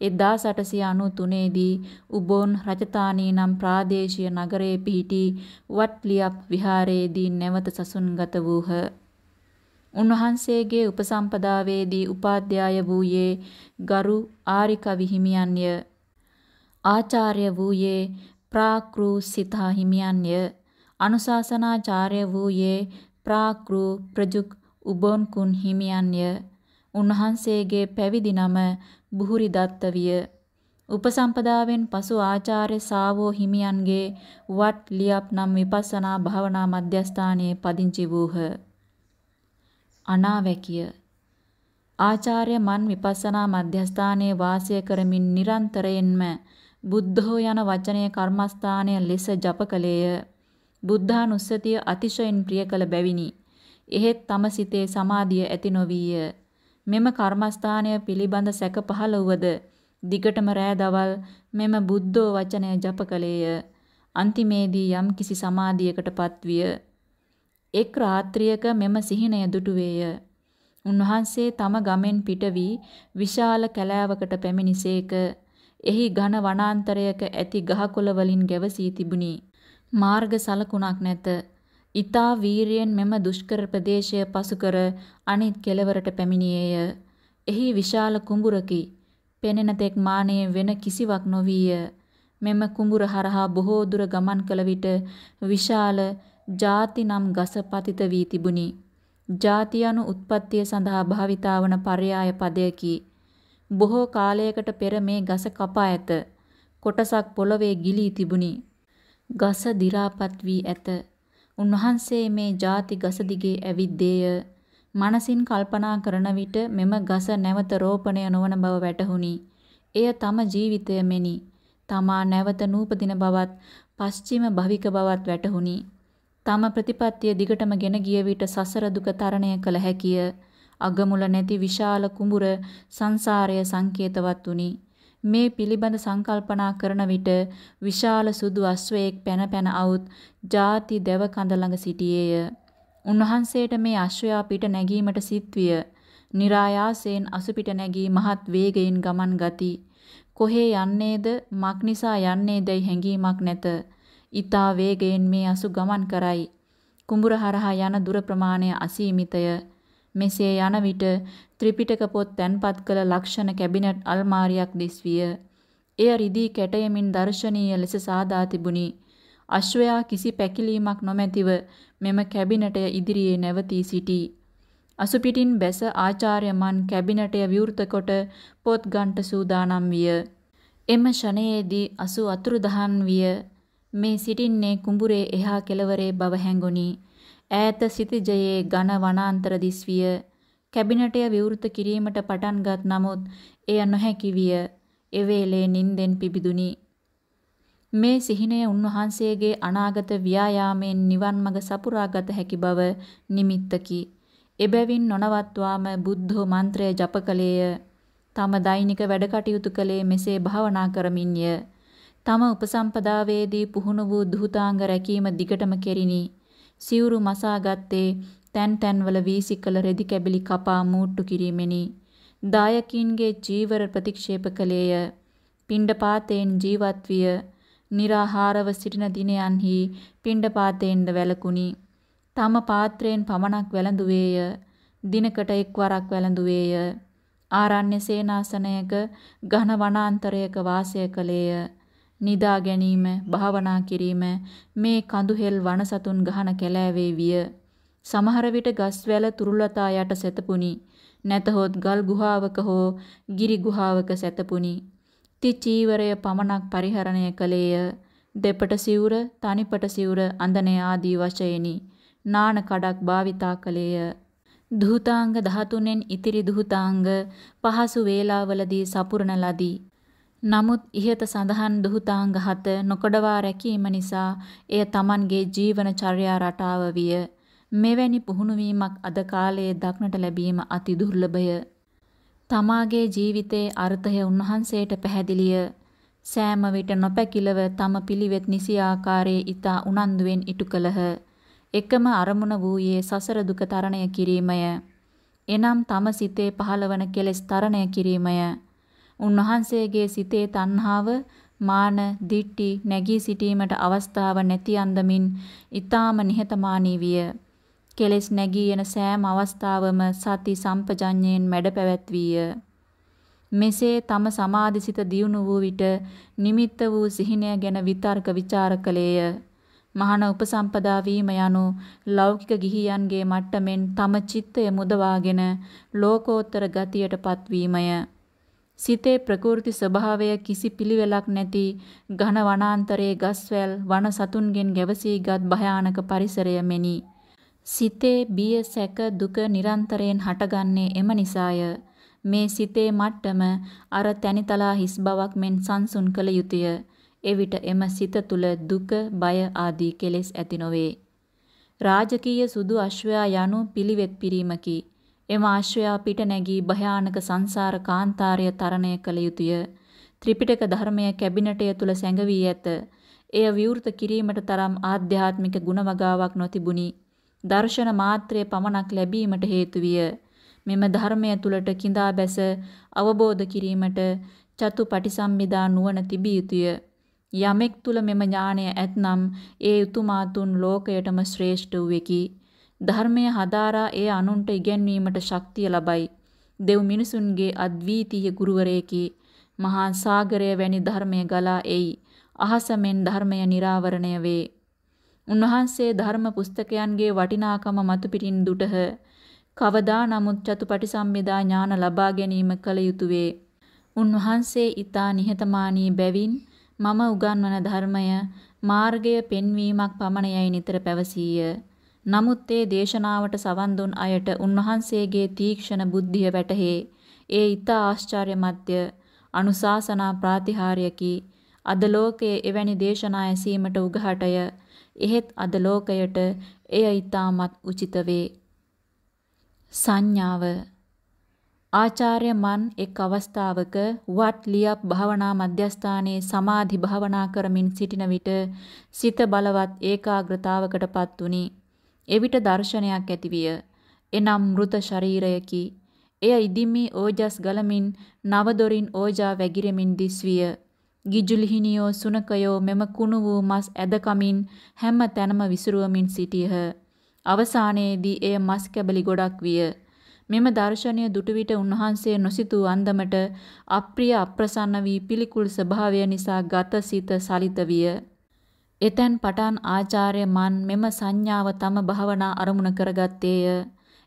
1893 දී උබෝන් රජතානී නම් ප්‍රාදේශීය නගරයේ පිහිටි වට්ලියප් විහාරයේදී නැවත සසුන්ගත වූහ. උන්වහන්සේගේ උපසම්පදාවේදී උපාධ්‍යාය වූයේ ගරු ආරිකවි හිමියන්ය. ආචාර්ය වූයේ ප්‍රාකෘසිතා හිමියන්ය. අනුශාසනාචාර්ය වූයේ ප්‍රාකෘ ප්‍රජුක් උබොන්කුන් හිමියන්ය. උන්වහන්සේගේ පැවිදි නම බුහුරි දත්ත විය. උපසම්පදාවෙන් පසු ආචාර්ය සාවෝ හිමියන්ගේ වත් ලියප් නම් විපස්සනා භාවනා මධ්‍යස්ථානයේ පදිංචි වූහ. අනාවැකිය ආචාර්ය මන් විපස්සනා මධ්‍යස්ථානයේ වාසය කරමින් නිරන්තරයෙන්ම බුද්ධෝ යන වචනය කර්මස්ථානය ලෙස ජප කළේය. බුද්ධානුස්සතිය අතිශයින් ප්‍රිය කළ බැවිනි. එහෙත් තම සිතේ සමාධිය ඇති නොවිය. මෙම කර්මස්ථානය පිළිබඳ සැක පහළ වුවද දිගටම රෑ දවල් මෙම බුද්ධෝ වචනය ජප කළේය. අන්තිමේදී යම් කිසි සමාධියකටපත් විය. එක් රාත්‍රියක මෙම සිහිනය දුටුවේය. උන්වහන්සේ තම ගමෙන් පිට වී විශාල කැලෑවකට පැමිණිසේක. එහි ඝන වනාන්තරයක ඇති ගහකොළ වලින් ගැවසී තිබුණි. මාර්ග සලකුණක් නැත. ඊතා වීරියෙන් මෙම දුෂ්කර ප්‍රදේශය පසු කර අනිත් කෙළවරට පැමිණියේය. එහි විශාල කුඹුරකි. පෙනෙන තෙක් මානෙ වෙන කිසිවක් නොවිය. මෙම කුඹුර හරහා බොහෝ දුර ගමන් කළ විට විශාල ಜಾති නම් ගස පතිත වී තිබුණි. ಜಾති යනු උත්පත්තිය සඳහා භාවිතාවන පర్యాయ පදයකි. බොහෝ කාලයකට පෙර මේ ගස කපා ඇත. කොටසක් පොළවේ ගිලී තිබුණි. ගස දි වී ඇත. උන්වහන්සේ මේ ಜಾති ගස දිගේ ඇවිද්දේය. මනසින් කල්පනා කරන විට මෙම ගස නැවත රෝපණය නොවන බව වැටහුණි. එය තම ජීවිතය මෙනි. තමා නැවත නූපදින බවත් පස්චිම භවික බවත් වැටහුණි. තම ප්‍රතිපත්තිය දිගටම ගෙන ගිය විට සසර දුක තරණය කළ හැකිය. අගමුල නැති විශාල කුඹුර සංසාරය සංකේතවත් වුණි. මේ පිළිබඳ සංකල්පනා කරන විට විශාල සුදු අශ්වයෙක් පැන පැන આવුත් ಜಾති දෙව කඳ ළඟ සිටියේය. උන්වහන්සේට මේ අශ්වයා පිට නැගීමට සිත්විය. નિરાයාසයෙන් අසුපිට නැගී මහත් වේගයෙන් ගමන් ගති. කොහේ යන්නේද මක් නිසා යන්නේදයි හැඟීමක් නැත. ඊතා වේගයෙන් මේ අසු ගමන් කරයි. කුඹුර හරහා යන දුර ප්‍රමාණය අසීමිතය. මෙසේ යන විට ත්‍රිපිටක පොත් තැන්පත් කළ ලක්ෂණ කැබිනට් අල්මාරියක් දිස්විය. එය රිදී කැටයමින් දර්ශනීය ලෙස සාදා තිබුණි. අශ්වයා කිසි පැකිලීමක් නොමැතිව මෙම කැබිනටය ඉදිරියේ නැවතී සිටී. අසුපිටින් බැස ආචාර්යමන් කැබිනටය විවෘත කොට පොත් ගන්ට සූදානම් විය. එම ෂණයේදී අසු අතුරුදහන් විය. මේ සිටින්නේ කුඹුරේ එහා කෙළවරේ බව හැඟුණි. ඈත සිටිජයේ ඝන වනාන්තර දිස්විය. කැබිනටය විවෘත කිරීමට පටන්ගත් නමුත් එය නොහැකි විය. එවේලේ නින්දෙන් පිබිදුනි. මේ සිහිනය උන්වහන්සේගේ අනාගත ව්‍යායාමයෙන් නිවන් මඟ සපුරාගත හැකි බව නිමිත්තකි. එබැවින් නොනවත්වාම බුද්ධෝ මන්ත්‍රය ජප කළේය. තම දෛනික වැඩ කටයුතු කළේ මෙසේ භාවනා කරමින්ය. තම උපසම්පදාවේදී පුහුණු වූ දුහතාංග රැකීම දිගටම කෙරිනි. සිවුරු මසා ගත්තේ තැන් තැන්වල වීසිකල රෙදි කැබලි කපා මූට්ටු කිරීමෙනි. දායකින්ගේ චීවර ප්‍රතික්ෂේප කළේය. පිණ්ඩපාතයෙන් ජීවත් විය. निराහාරව සිටින දිනයන්හි පිණ්ඩපාතයෙන්ද වැළකුණි. තම පාත්‍රයෙන් පමණක් වැළඳුවේය. දිනකට එක්වරක් වැළඳුවේය. ආරණ්‍ය සේනාසනයක ඝන වනාන්තරයක වාසය කළේය. නිදා ගැනීම, භාවනා කිරීම මේ කඳුහෙල් වනසතුන් ගහන කැලෑවේ විය. සමහර විට ගස්වැල තුරුලතා යට සැතපුනි. නැතහොත් ගල් ගුහාවක හෝ ගිරි ගුහාවක සැතපුනි. ති චීවරය පමණක් පරිහරණය කළේය. දෙපට සිවුර, තනිපට සිවුර, අඳනේ ආදී වශයෙන්ි. නාන කඩක් භාවිතා කළේය. දුහතාංග 13න් ඉතිරි දුහතාංග පහසු වේලාවලදී සපුරන ලදී. නමුත් ඉහත සඳහන් දුහතාංග හත නොකඩවා රැකීම නිසා එය Tamanගේ ජීවන චර්යා රටාව විය. මෙවැනි පුහුණු වීමක් අද කාලයේ දක්නට ලැබීම අති දුර්ලභය. තමාගේ ජීවිතයේ අර්ථය උන්වහන්සේට පැහැදිලිය. සෑම විට නොපැකිලව තම පිළිවෙත් නිසි ආකාරයේ ඊතා උනන්දුවෙන් ඉටු කළහ. එකම අරමුණ වූයේ සසර දුක තරණය කිරීමය. එනම් තම සිතේ පහළවන කෙලෙස් තරණය කිරීමය. උන්වහන්සේගේ සිතේ තණ්හාව, මාන, දිට්ටි නැගී සිටීමට අවස්ථාව නැති අන්දමින් ඊ타ම නිහතමානී විය. කෙලෙස් නැගී යන සෑම අවස්ථාවම සති සම්පජඤ්ඤයෙන් මැඩ පැවැත්විය. මෙසේ තම සමාධිසිත දියුණු වූ විට නිමිත්ත වූ සිහිනය ගැන විතර්ක ਵਿਚාර කළේය. මහාන උපසම්පදා වීම යනු ලෞකික ගිහියන්ගේ මට්ටමින් තම චිත්තය මුදවාගෙන ලෝකෝත්තර ගතියට පත්වීමය. සිතේ ප්‍රකෘති ස්වභාවය කිසි පිළිවෙලක් නැති ඝන වනාන්තරයේ ගස්වැල් වන සතුන්ගෙන් ගැවසීගත් භයානක පරිසරය මෙනි. සිතේ බිය සැක දුක නිරන්තරයෙන් හටගන්නේ එම නිසාය. මේ සිතේ මට්ටම අර තැනිතලා හිස් බවක් මෙන් සංසුන් කළ යුතුය. එවිට එම සිත තුල දුක, බය ආදී කෙලෙස් ඇති නොවේ. රාජකීය සුදු අශ්වයා යනු පිළිවෙත් පිරීමකි. එම ආශ්‍රයා පිට නැගී භයානක සංසාර කාන්තාරය තරණය කළ යුතුය. ත්‍රිපිටක ධර්මය කැබිනටය තුල සැඟවී ඇත. එය විවෘත කිරීමට තරම් ආධ්‍යාත්මික ගුණවගාවක් නොතිබුණි. දර්ශන මාත්‍රයේ පමණක් ලැබීමට හේතු විය. මෙම ධර්මය තුලට කිඳා බැස අවබෝධ කිරීමට චතු පටිසම්භිදා නුවණ තිබිය යුතුය. යමෙක් තුල මෙම ඥාණය ඇතනම් ඒ උතුමා තුන් ලෝකයටම ශ්‍රේෂ්ඨ වූෙකි. ධර්මය හදාරා එය අනුන්ට ඉගැන්වීමට ශක්තිය ලබයි. දෙව් මිනිසුන්ගේ අද්විතීය ගුරුවරයෙකි. මහා සාගරය වැනි ධර්මය ගලා එයි. අහසමෙන් ධර්මය නිරාවරණය වේ. උන්වහන්සේ ධර්ම පුස්තකයන්ගේ වටිනාකම මතු පිටින් දුටහ. කවදා නමුත් චතුපටිසම්භිදා ඥාන ලබා ගැනීම කල යුතුය වේ. උන්වහන්සේ ඊතා නිහතමානී බැවින් මම උගන්වන ධර්මය මාර්ගය පෙන්වීමක් පමණයි නිතර පැවසීය. නමුත් ඒ දේශනාවට සවන් දුන් අයට උන්වහන්සේගේ තීක්ෂණ බුද්ධිය වැටහේ. ඒ ඊට ආශ්චර්යමත්ය අනුශාසනා ප්‍රාතිහාර්යකි. අද ලෝකයේ එවැනි දේශනා ඇසීමට උගහටය. එහෙත් අද ලෝකයට එය ඊටමත් උචිත වේ. සංඥාව ආචාර්ය මන් එක් අවස්ථාවක වත් ලියප් භාවනා මධ්‍යස්ථානයේ සමාධි භාවනා කරමින් සිටින විට සිත බලවත් ඒකාග්‍රතාවකටපත් වුනි. එවිට දර්ශනයක් ඇතිවිය. එනම් මෘත ශරීරයකි. එය ඉදිමි ඕජස් ගලමින් නවදොරින් ඕජා වැగిරෙමින් දිස්විය. ගිජුලිහිනියෝ සුනකයෝ මෙම කුණු වූ මස් ඇදකමින් හැම තැනම විසිරුවමින් සිටියහ. අවසානයේදී එය මස් කැබලි ගොඩක් විය. මෙම දර්ශනය දුටු විට උන්වහන්සේ නොසිතූ අන්දමට අප්‍රිය අප්‍රසන්න වී පිළිකුල් ස්වභාවය නිසා ගත සිත සලිත විය. එතෙන් පටන් ආචාර්ය මන් මෙම සංඥාව තම භාවනා අරමුණ කරගත්තේය.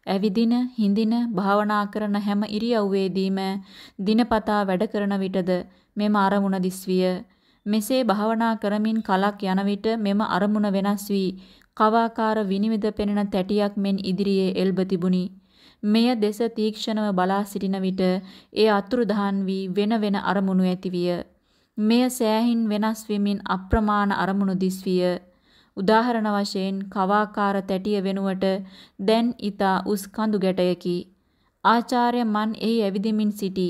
ඇවිදින, හිඳින, භාවනා කරන හැම ඉරියව්වේදීම දිනපතා වැඩ කරන විටද මෙම අරමුණ දිස්විය. මෙසේ භාවනා කරමින් කලක් යන විට මෙම අරමුණ වෙනස් වී කවාකාර විනිවිද පෙනෙන තැටියක් මෙන් ඉදිරියේ එල්බ තිබුණි. මෙය දෙස තීක්ෂණව බලා සිටින විට ඒ අතුරුදහන් වී වෙන වෙන අරමුණු ඇතිවිය. මෙය සෑහින් වෙනස් වෙමින් අප්‍රමාණ අරමුණු දිස්විය. උදාහරණ වශයෙන් කවාකාර තැටිය වෙනුවට දැන් ඊතා උස් කඳු ගැටයකි. ආචාර්ය මන් එහි ඇවිදිමින් සිටි.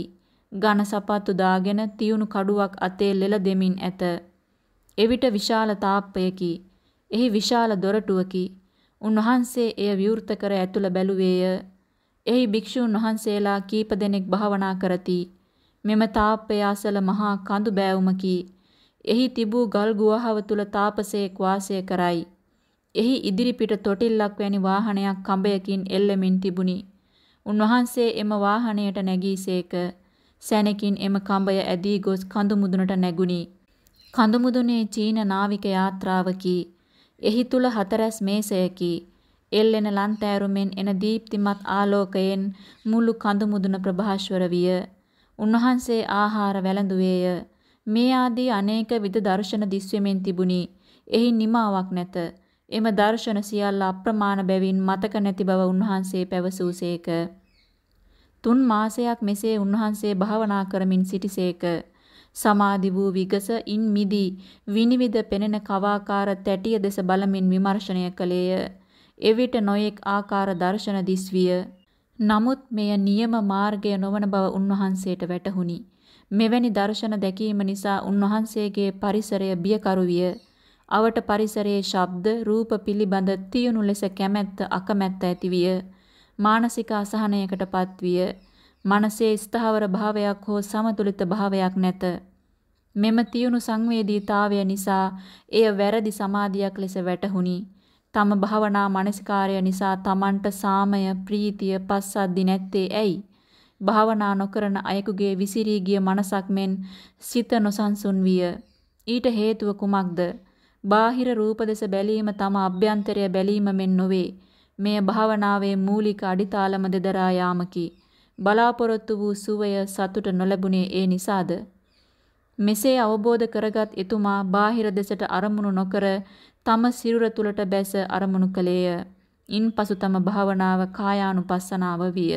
ඝන සපත්තු දාගෙන තියුණු කඩුවක් අතේ ලෙල දෙමින් ඇත. එවිට විශාල තාප්පයකි. එහි විශාල දොරටුවකි. උන්වහන්සේ එය විවෘත කර ඇතුළ බැලුවේය. එහි භික්ෂූන් වහන්සේලා කීප දෙනෙක් භාවනා කරති. මෙම තාප්පය අසල මහා කඳු බෑවුමකි. එහි තිබූ ගල් ගුවහව තුල තාපසේක් වාසය කරයි. එහි ඉදිරිපිට තොටිල්ලක් වැනි වාහනයක් කඹයකින් එල්ලෙමින් තිබුණි. උන්වහන්සේ එම වාහනයට නැගීසේක. සැනකින් එම කඹය ඇදී ගොස් කඳු මුදුනට නැගුණි. කඳු මුදුනේ චීන නාවික යාත්‍රාවකි. එහි තුල හතරැස් මේසයකි. එල්ලෙන ලන්තෑරුමෙන් එන දීප්තිමත් ආලෝකයෙන් මුළු කඳු මුදුන ප්‍රභාස්වර විය. උන්වහන්සේ ආහාර වැළඳුවේය. මේ ආදී අනේක විද දර්ශන දිස්වෙමින් තිබුණි. එහි නිමාවක් නැත. එම දර්ශන සියල්ල අප්‍රමාණ බැවින් මතක නැති බව උන්වහන්සේ පැවසූසේක. තුන් මාසයක් මෙසේ උන්වහන්සේ භාවනා කරමින් සිටිසේක. සමාධි වූ විගස ඉන් මිදී විනිවිද පෙනෙන කවාකාර තැටිය දෙස බලමින් විමර්ශනය කළේය. එවිට නොයෙක් ආකාර දර්ශන දිස්විය. නමුත් මෙය නියම මාර්ගය නොවන බව උන්වහන්සේට වැටහුණි. මෙවැනි දර්ශන දැකීම නිසා උන්වහන්සේගේ පරිසරය බියකරු විය. අවට පරිසරයේ ශබ්ද, රූප පිළිබඳ තියුණු ලෙස කැමැත්ත අකමැත්ත ඇතිවිය. මානසික අසහනයකටපත් විය. මනසේ ස්ථාවර භාවයක් හෝ සමතුලිත භාවයක් නැත. මෙම තියුණු සංවේදීතාවය නිසා එය වැරදි සමාධියක් ලෙස වැටහුණි. තම භවනා මනසිකාරය නිසා තමන්ට සාමය, ප්‍රීතිය, පස්සද්ධි නැත්තේ ඇයි? භාවනා නොකරන අයෙකුගේ විසිරී ගිය මනසක් මෙන් සිත නොසන්සුන් විය. ඊට හේතුව කුමක්ද? බාහිර රූප දෙස බැලීම තම අභ්‍යන්තරය බැලීම මෙන් නොවේ. මෙය භාවනාවේ මූලික අඩිතාලම දෙදරා යාමකි. බලාපොරොත්තු වූ සුවය සතුට නොලැබුණේ ඒ නිසාද? මෙසේ අවබෝධ කරගත් එතුමා බාහිර දෙසට අරමුණු නොකර තම සිරුර තුලට බැස අරමුණු කළේය. ඉන්පසු තම භාවනාව කායානුපස්සනාව විය.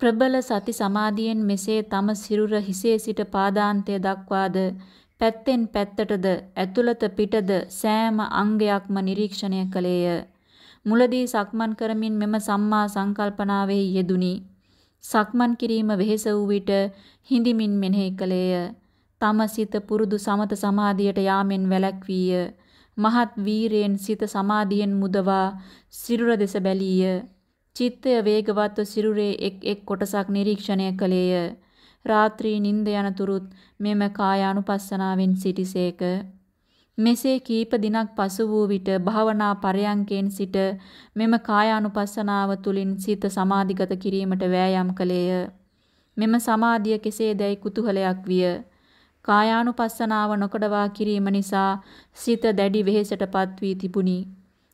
ප්‍රබල සති සමාධියෙන් මෙසේ තම සිරුර හිසේ සිට පාදාන්තය දක්වාද පැත්තෙන් පැත්තටද ඇතුළත පිටද සෑම අංගයක්ම නිරීක්ෂණය කළේය. මුලදී සක්මන් කරමින් මෙම සම්මා සංකල්පනාවෙහි යෙදුනි. සක්මන් කිරීම වෙහෙස වූ විට හිඳිමින් මෙනෙහි කළේය. තම සිත පුරුදු සමත සමාධියට යාමෙන් වැළැක්වීය. මහත් වීරයෙන් සිත සමාධියෙන් මුදවා සිරුර දෙස බැලීය. චිත්තය වේගවත්ව සිරුරේ එක් එක් කොටසක් නිරීක්ෂණය කළේය. රාත්‍රී නිින්ද යනතුරුත් මෙම කායානුපස්සනාවෙන් සිටිසේක. මෙසේ කීප දිනක් පසු වූ විට භාවනා පරයන්කෙන් සිට මෙම කායානුපස්සනාව තුලින් සිත සමාධිගත කිරීමට වෑයම් කළේය. මෙම සමාධිය කෙසේදැයි කුතුහලයක් විය. කායානුපස්සනාව නොකඩවා කිරීම නිසා සිත දැඩි වෙහෙසටපත් වී තිබුණි.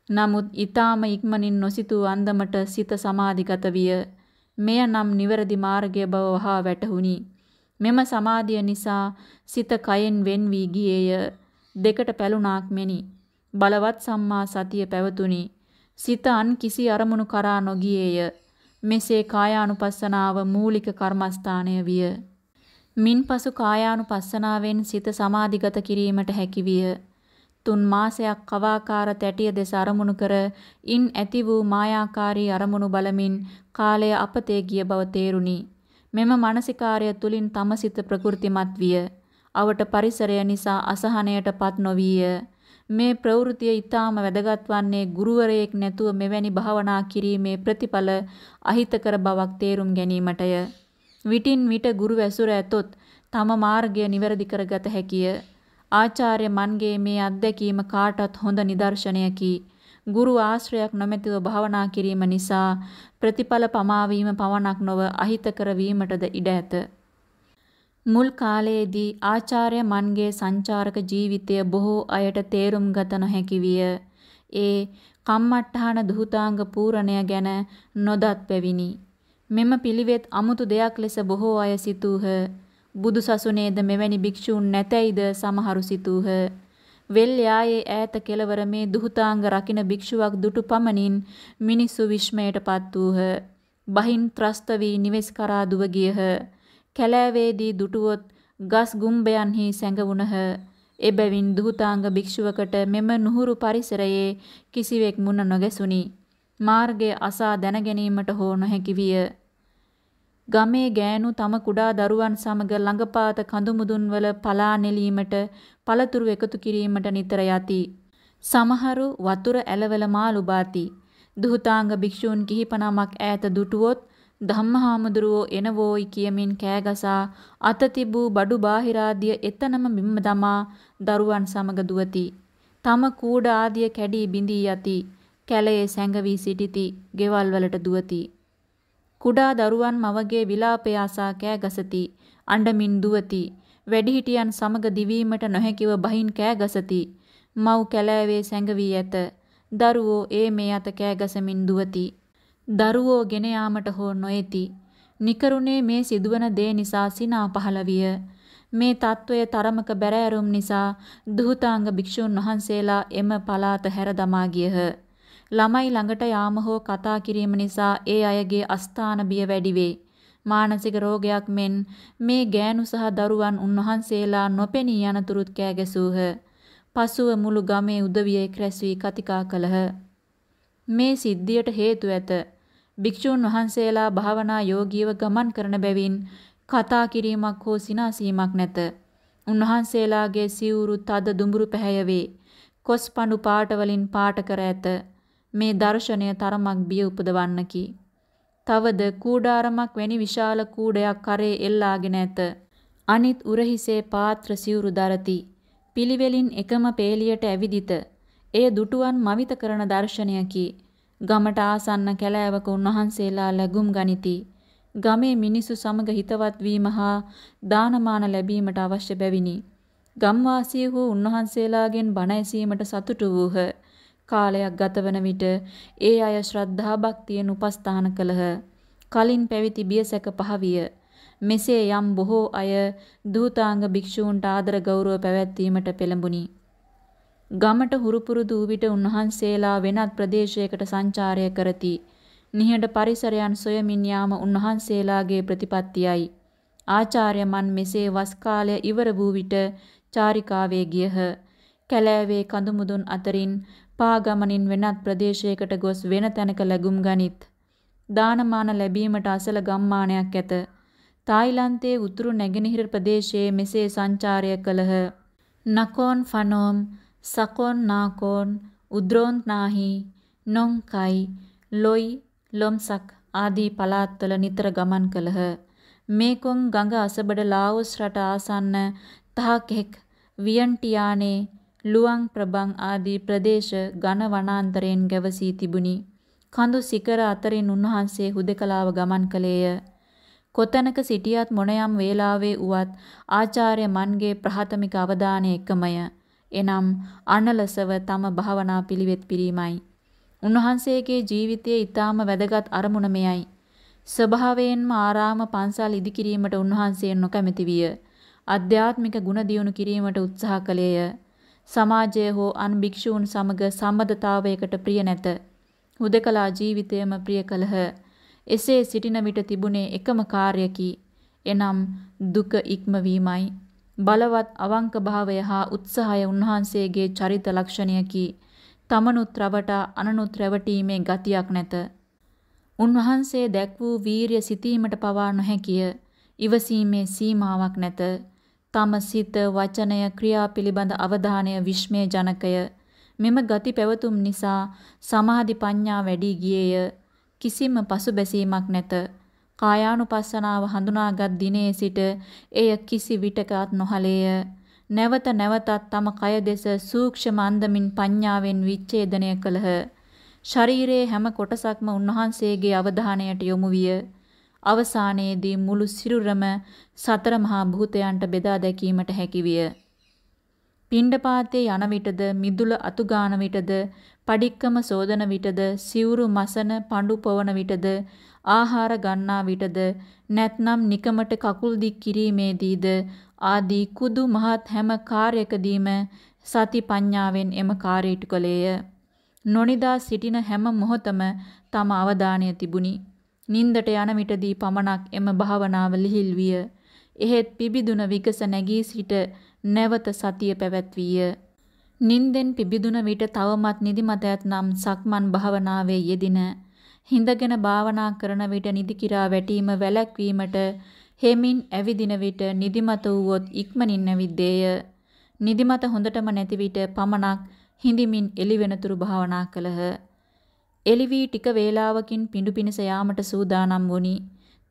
නමුත් ඊ타ම ඉක්මනින් නොසිතූ අන්දමට සිත සමාධිගත විය. මෙය නම් නිවැරදි මාර්ගය බව වහා වැටහුණි. මෙම සමාධිය නිසා සිත කයෙන් වෙන් වී ගියේය. දෙකට පැලුණාක් මෙනි. බලවත් සම්මා සතිය පැවතුණි. සිත අන් කිසි අරමුණු කරා නොගියේය. මෙසේ කායානුපස්සනාව මූලික කර්මස්ථානය විය. මින්පසු කායානුපස්සනාවෙන් සිත සමාධිගත කිරීමට හැකිවිය. තුන් මාසයක් කවාකාර තැටිය දෙස අරමුණු කර ඉන් ඇති වූ මායාකාරී අරමුණු බලමින් කාලය අපතේ ගිය බව තේරුණි. මෙම මානසිකාර්ය තුලින් තම සිත ප්‍රකෘතිමත් විය. අවට පරිසරය නිසා අසහනයටපත් නොවිය. මේ ප්‍රවෘතිය ඊටාම වැදගත් වන්නේ ගුරුවරයෙක් නැතුව මෙවැනි භාවනා කිරීමේ ප්‍රතිඵල අහිතකර බවක් තේරුම් ගැනීමටය. විටින් විට ගුරු ඇසුර ඇතොත් තම මාර්ගය නිවැරදි කරගත හැකිය. ආචාර්ය මන්ගේ මේ අත්දැකීම කාටත් හොඳ නිදර්ශනයකි. ගුරු ආශ්‍රයක් නොමැතිව භාවනා කිරීම නිසා ප්‍රතිඵල පමාවීම පවණක් නොව අහිතකර වීමටද ඉඩ ඇත. මුල් කාලයේදී ආචාර්ය මන්ගේ සංචාරක ජීවිතය බොහෝ අයට තේරුම් ගත නොහැකි විය. ඒ කම්මට්ටහන දුහතාංග පූරණය ගැන නොදත් පැවිනි. මෙම පිළිවෙත් අමුතු දෙයක් ලෙස බොහෝ අය සිතූහ. බුදු සසුනේද මෙවැනි භික්ෂූන් නැතැයිද සමහරු සිතූහ. වෙල් යායේ ඈත කෙළවර මේ දුහතාංග රකින භික්ෂුවක් දුටු පමණින් මිනිස්සු විශ්මයටපත් වූහ. බහින් ත්‍රස්ත වී නිවෙස් කරා දුව ගියහ. කැලෑවේදී දුටුවොත් ගස් ගුම්බයන්හි සැඟවුණහ. එබැවින් දුහතාංග භික්ෂුවකට මෙම නුහුරු පරිසරයේ කිසිවෙක් මුණ නොගැසුනි. මාර්ගය අසා දැන ගැනීමට හෝ නොහැකි විය. ගමේ ගෑනු තම කුඩා දරුවන් සමග ළඟපාත කඳුමුදුන් වල පලා නෙලීමට පළතුරු එකතු කිරීමට නිතර යති. සමහරු වතුර ඇලවල මාළු බාති. දුහතාංග භික්ෂූන් කිහිප නමක් ඈත දුටුවොත් ධම්මහාමුදුරුවෝ එනවෝයි කියමින් කෑගසා අත තිබූ බඩු බාහිරාදිය එතනම බිම දමා දරුවන් සමග දුවති. තම කූඩ ආදිය කැඩී බිඳී යති. කැලයේ සැඟවී සිටිති, ගෙවල් වලට දුවති. කුඩා දරුවන් මවගේ විලාපය අසා කෑ ගසති, අඬමින් දුවති. වැඩිහිටියන් සමග දිවීමට නොහැකිව බහින් කෑ ගසති. මව් කැලෑවේ සැඟවී ඇත. දරුවෝ ඒ මේ අත කෑ ගසමින් දුවති. දරුවෝ ගෙන යාමට හෝ නොයති. නිකරුණේ මේ සිදුවන දේ නිසා සිනා පහළ විය. මේ తত্ত্বය තරමක බැරෑරුම් නිසා දුහතාංග භික්ෂුන් වහන්සේලා එම පලාත හැර දමා ගියහ. ළමයි ළඟට යාම හෝ කතා කිරීම නිසා ඒ අයගේ අස්ථාන බිය වැඩි වේ. මානසික රෝගයක් මෙන් මේ ගෑනු සහ දරුවන් උන්වහන්සේලා නොපෙනී යනතුරුත් කෑ ගැසූහ. පසුව මුළු ගමේ උදවියෙක් රැස් වී කතිකා කළහ. මේ සිද්ධියට හේතු ඇත. භික්ෂූන් වහන්සේලා භාවනා යෝගීව ගමන් කරන බැවින් කතා කිරීමක් හෝ සිනාසීමක් නැත. උන්වහන්සේලාගේ සිවුරු තද දුඹුරු පැහැය වේ. කොස් පඳු පාට වලින් පාට කර ඇත. මේ දර්ශනය තරමක් බිය උපදවන්නකි. තවද කූඩාරමක් වැනි විශාල කූඩයක් කරේ එල්ලාගෙන ඇත. අනිත් උරහිසේ පාත්‍ර සිවුරු දරති. පිළිවෙලින් එකම පේලියට ඇවිදිත. එය දුටුවන් මවිත කරන දර්ශනයකි. ගමට ආසන්න කැලෑවක උන්වහන්සේලා ලැබුම් ගනිති. ගමේ මිනිසු සමග හිතවත් වීම හා දානමාන ලැබීමට අවශ්‍ය බැවිනි. ගම්වාසීහු උන්වහන්සේලාගෙන් බණ ඇසීමට සතුටු වූහ. කාලයක් ගතවන විට ඒ අය ශ්‍රද්ධා භක්තියෙන් උපස්ථාන කළහ. කලින් පැවිදි බියසැක පහවිය. මෙසේ යම් බොහෝ අය දූතාංග භික්ෂූන්ට ආදර ගෞරව පැවැත්වීමට පෙළඹුණි. ගමට හුරුපුරුදු වූ විට උන්වහන්සේලා වෙනත් ප්‍රදේශයකට සංචාරය කරති. නිහඬ පරිසරයන් සොයමින් යාම උන්වහන්සේලාගේ ප්‍රතිපත්තියයි. ආචාර්යමන් මෙසේ වස් කාලය ඉවර වූ විට චාරිකාවේ ගියහ. කැලෑවේ කඳුමුදුන් අතරින් පා ගමනින් වෙනත් ප්‍රදේශයකට ගොස් වෙන තැනක ලැබුම් ගනිත්. දානමාන ලැබීමට අසල ගම්මානයක් ඇත. තායිලන්තයේ උතුරු නැගෙනහිර ප්‍රදේශයේ මෙසේ සංචාරය කළහ. Nakhon Phanom, සකොන් Nakhon, Udon නාහි, Nong Khai, ලොයි, Lomsak ආදී පළාත්වල නිතර ගමන් කළහ. මේකොන් ගඟ අසබඩ ලාओස් රට ආසන්න තහකෙක් වියන්ටියානේ ලුවන් ප්‍රබං ආදී ප්‍රදේශ ඝන වනාන්තරයෙන් ගැවසී තිබුණි. කඳු සිකර අතරින් උන්වහන්සේ හුදකලාව ගමන් කළේය. කොතැනක සිටියත් මොනයම් වේලාවේ උවත් ආචාර්ය මන්ගේ ප්‍රාථමික අවධානය එකමය. එනම් අනලසව තම භාවනා පිළිවෙත් පිරීමයි. උන්වහන්සේගේ ජීවිතයේ ඊටාම වැදගත් අරමුණ මෙයයි. ස්වභාවයෙන්ම ආරාම පන්සල් ඉදිකිරීමට උන්වහන්සේ නොකැමැති විය. අධ්‍යාත්මික ගුණ දියුණු කිරීමට උත්සාහ කළේය. සමාජය හෝ අන් භික්ෂූන් සමග සම්බන්ධතාවයකට ප්‍රිය නැත. හුදකලා ජීවිතයම ප්‍රිය කළහ. එසේ සිටින විට තිබුණේ එකම කාර්යකි. එනම් දුක ඉක්මවීමයි. බලවත් අවංක භාවය හා උත්සාහය උන්වහන්සේගේ චරිත ලක්ෂණයකි. තමනුත් රවටා අනනුත් රැවටීමේ ගතියක් නැත. උන්වහන්සේ දැක් වූ වීරිය සිතීමට පවා නොහැකිය. ඉවසීමේ සීමාවක් නැත. තම සිත, වචනය, ක්‍රියා පිළිබඳ අවධානය විශ්මයජනකය. මෙම ගති පැවතුම් නිසා සමාධි ප්‍රඥා වැඩි ගියේය. කිසිම පසුබැසීමක් නැත. කායානුපස්සනාව හඳුනාගත් දිනේ සිට එය කිසි විටකත් නොහලේය. නැවත නැවතත් තම කය දෙස සූක්ෂම අන්දමින් පඤ්ඤාවෙන් විච්ඡේදනය කළහ. ශරීරයේ හැම කොටසක්ම උන්වහන්සේගේ අවධානයට යොමු විය. අවසානයේදී මුළු සිරුරම සතර මහා භූතයන්ට බෙදා දැකීමට හැකි විය. පිණ්ඩපාතේ යන විටද මිදුල අතු ගාන විටද padikකම සෝදන විටද සිවුරු මසන පඳු පොවන විටද ආහාර ගන්නා විටද නැත්නම් නිකමට කකුල් දික් කිරීමේදීද ආදී කුදු මහත් හැම කාර්යකදීම සති පඤ්ඤාවෙන් එම කාර්යයට කළේය. නොනිදා සිටින හැම මොහොතම තම අවධානය තිබුණි. නින්දට යන විටදී පමණක් එම භාවනාව ලිහිල් විය. එහෙත් පිබිදුන විගස නැගී සිට නැවත සතිය පැවැත්විය. නින්දෙන් පිබිදුන විට තවමත් නිදිමත ඇතනම් සක්මන් භාවනාවේ යෙදින හිඳගෙන භාවනා කරන විට නිදි කිරා වැටීම වැළැක්වීමට හෙමින් ඇවිදින විට නිදිමත වූවොත් ඉක්මනින් නැවිද්දේය. නිදිමත හොඳටම නැති විට පමණක් හිඳමින් එළිවෙනතුරු භාවනා කළහ. එළි වී ටික වේලාවකින් පිඬු පිණිස යාමට සූදානම් වුනි.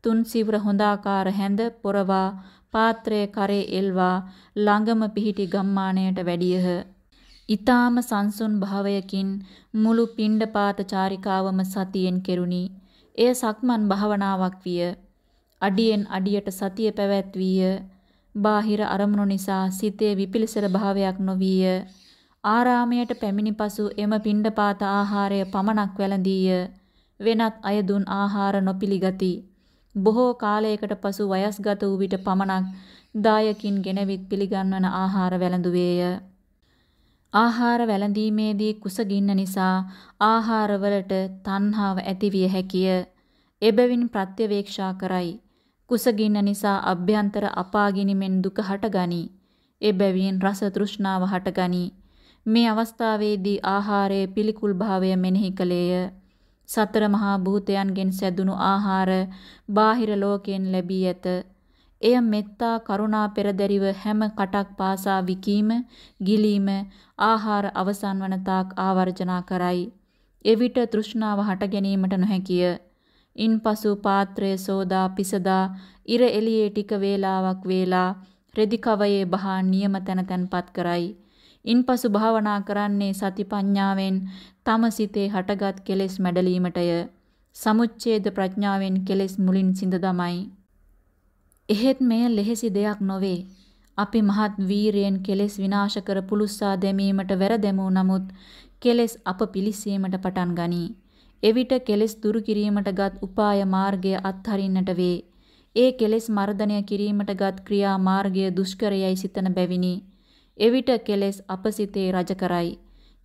තුන් සිවුර හොඳාකාර හැඳ පොරවා පාත්‍රයේ කරේ එල්වා ළඟම පිහිටි ගම්මානයට වැඩියහ. ඊ타ම සංසුන් භාවයකින් මුළු පිණ්ඩපාත චාරිකාවම සතියෙන් කෙරුණි. එය සක්මන් භාවනාවක් විය. අඩියෙන් අඩියට සතිය පැවැත්විය. බාහිර අරමුණු නිසා සිතේ විපිලිසර භාවයක් නොවිය. ආරාමයට පැමිණි පසු එම පිණ්ඩපාත ආහාරය පමණක් වැළඳීය. වෙනත් අය දුන් ආහාර නොපිළිගති. බොහෝ කාලයකට පසු වයස්ගත වූ විට පමණක් දායකින් ගෙනවිත් පිළිගන්වන ආහාර වැළඳුවේය. ආහාර වැළඳීමේදී කුසගින්න නිසා ආහාරවලට තණ්හාව ඇතිවිය හැකිය. එබැවින් ප්‍රත්‍යවේක්ෂා කරයි. කුසගින්න නිසා අභ්‍යන්තර අපාගිනිමෙන් දුක හටගනී. එබැවින් රස තෘෂ්ණාව හටගනී. මේ අවස්ථාවේදී ආහාරයේ පිළිකුල් භාවය මෙනෙහි කළේය. සතර මහා භූතයන්ගෙන් සැදුණු ආහාර බාහිර ලෝකයෙන් ලැබී ඇත. එය මෙත්තා කරුණා පෙරදරිව හැම කටක් පාසා විකීම, ගිලීම, ආහාර අවසන් වන තාක් ආවර්ජනා කරයි. එවිට තෘෂ්ණාව හට ගැනීමට නොහැකිය. ඉන්පසු පාත්‍රය සෝදා පිසදා ඉර එළියේ ටික වේලාවක් වේලා රෙදි කවයේ බහා නියම තැන තැන්පත් කරයි. ඉන්පසු භාවනා කරන්නේ සති පඤ්ඤාවෙන් තම සිතේ හටගත් කෙලෙස් මැඩලීමටය. සමුච්ඡේද ප්‍රඥාවෙන් කෙලෙස් මුලින් සිඳ දමයි. එහෙත් මෙය ලෙහෙසි දෙයක් නොවේ. අපි මහත් වීරයෙන් කෙලෙස් විනාශ කර පුලුස්සා දැමීමට වැරදෙමු නමුත් කෙලෙස් අප පිලිසීමට පටන් ගනී. එවිට කෙලෙස් දුරු කිරීමටගත් උපාය මාර්ගය අත්හරින්නට වේ. ඒ කෙලෙස් මර්ධනය කිරීමටගත් ක්‍රියා මාර්ගය දුෂ්කරයයි සිතන බැවිනි. එවිට කෙලෙස් අපසිතේ රජ කරයි.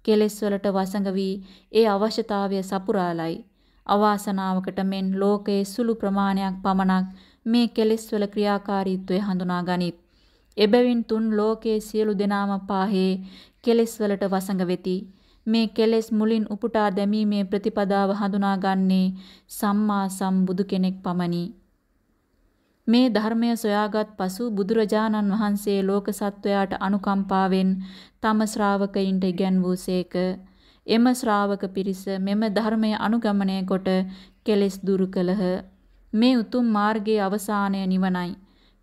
කෙලෙස් වලට වසඟ වී ඒ අවශ්‍යතාවය සපුරාලයි. අවාසනාවකට මෙන් ලෝකයේ සුළු ප්‍රමාණයක් පමණක් මේ කෙලෙස් වල ක්‍රියාකාරීත්වය හඳුනා ගනිත්. එබැවින් තුන් ලෝකයේ සියලු දෙනාම පාහේ කෙලෙස් වලට වසඟ වෙති. මේ කෙලෙස් මුලින් උපුටා දැමීමේ ප්‍රතිපදාව හඳුනාගන්නේ සම්මා සම්බුදු කෙනෙක් පමණි. මේ ධර්මය සොයාගත් පසු බුදුරජාණන් වහන්සේ ලෝක සත්වයාට අනුකම්පාවෙන් තම ශ්‍රාවකයින්ට ඉගැන්වූසේක. එම ශ්‍රාවක පිරිස මෙම ධර්මය අනුගමනය කොට කෙලෙස් දුරු කළහ. මේ උතුම් මාර්ගයේ අවසානය නිවනයි.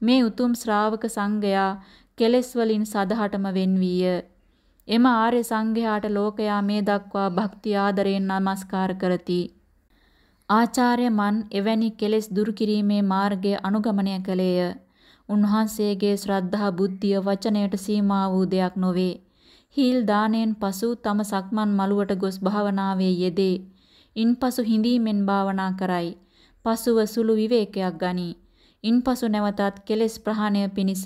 මේ උතුම් ශ්‍රාවක සංඝයා කෙලෙස් වලින් සදහටම වෙන්වීය. එම ආර්ය සංඝයාට ලෝකයා මේ දක්වා භක්ති ආදරයෙන් නමස්කාර කරති. ආචාර්ය මන් එවැනි කෙලෙස් දුරු කිරීමේ මාර්ගය අනුගමනය කළේය. උන්වහන්සේගේ ශ්‍රද්ධා බුද්ධිය වචනයට සීමා වූ දෙයක් නොවේ. හීල් දාණයෙන් පසු තම සක්මන් මළුවට ගොස් භාවනාවේ යෙදේ. ඉන්පසු හිඳීමෙන් භාවනා කරයි. පසුව සුළු විවේකයක් ගනී. ඉන්පසු නැවතත් කෙලෙස් ප්‍රහාණය පිණිස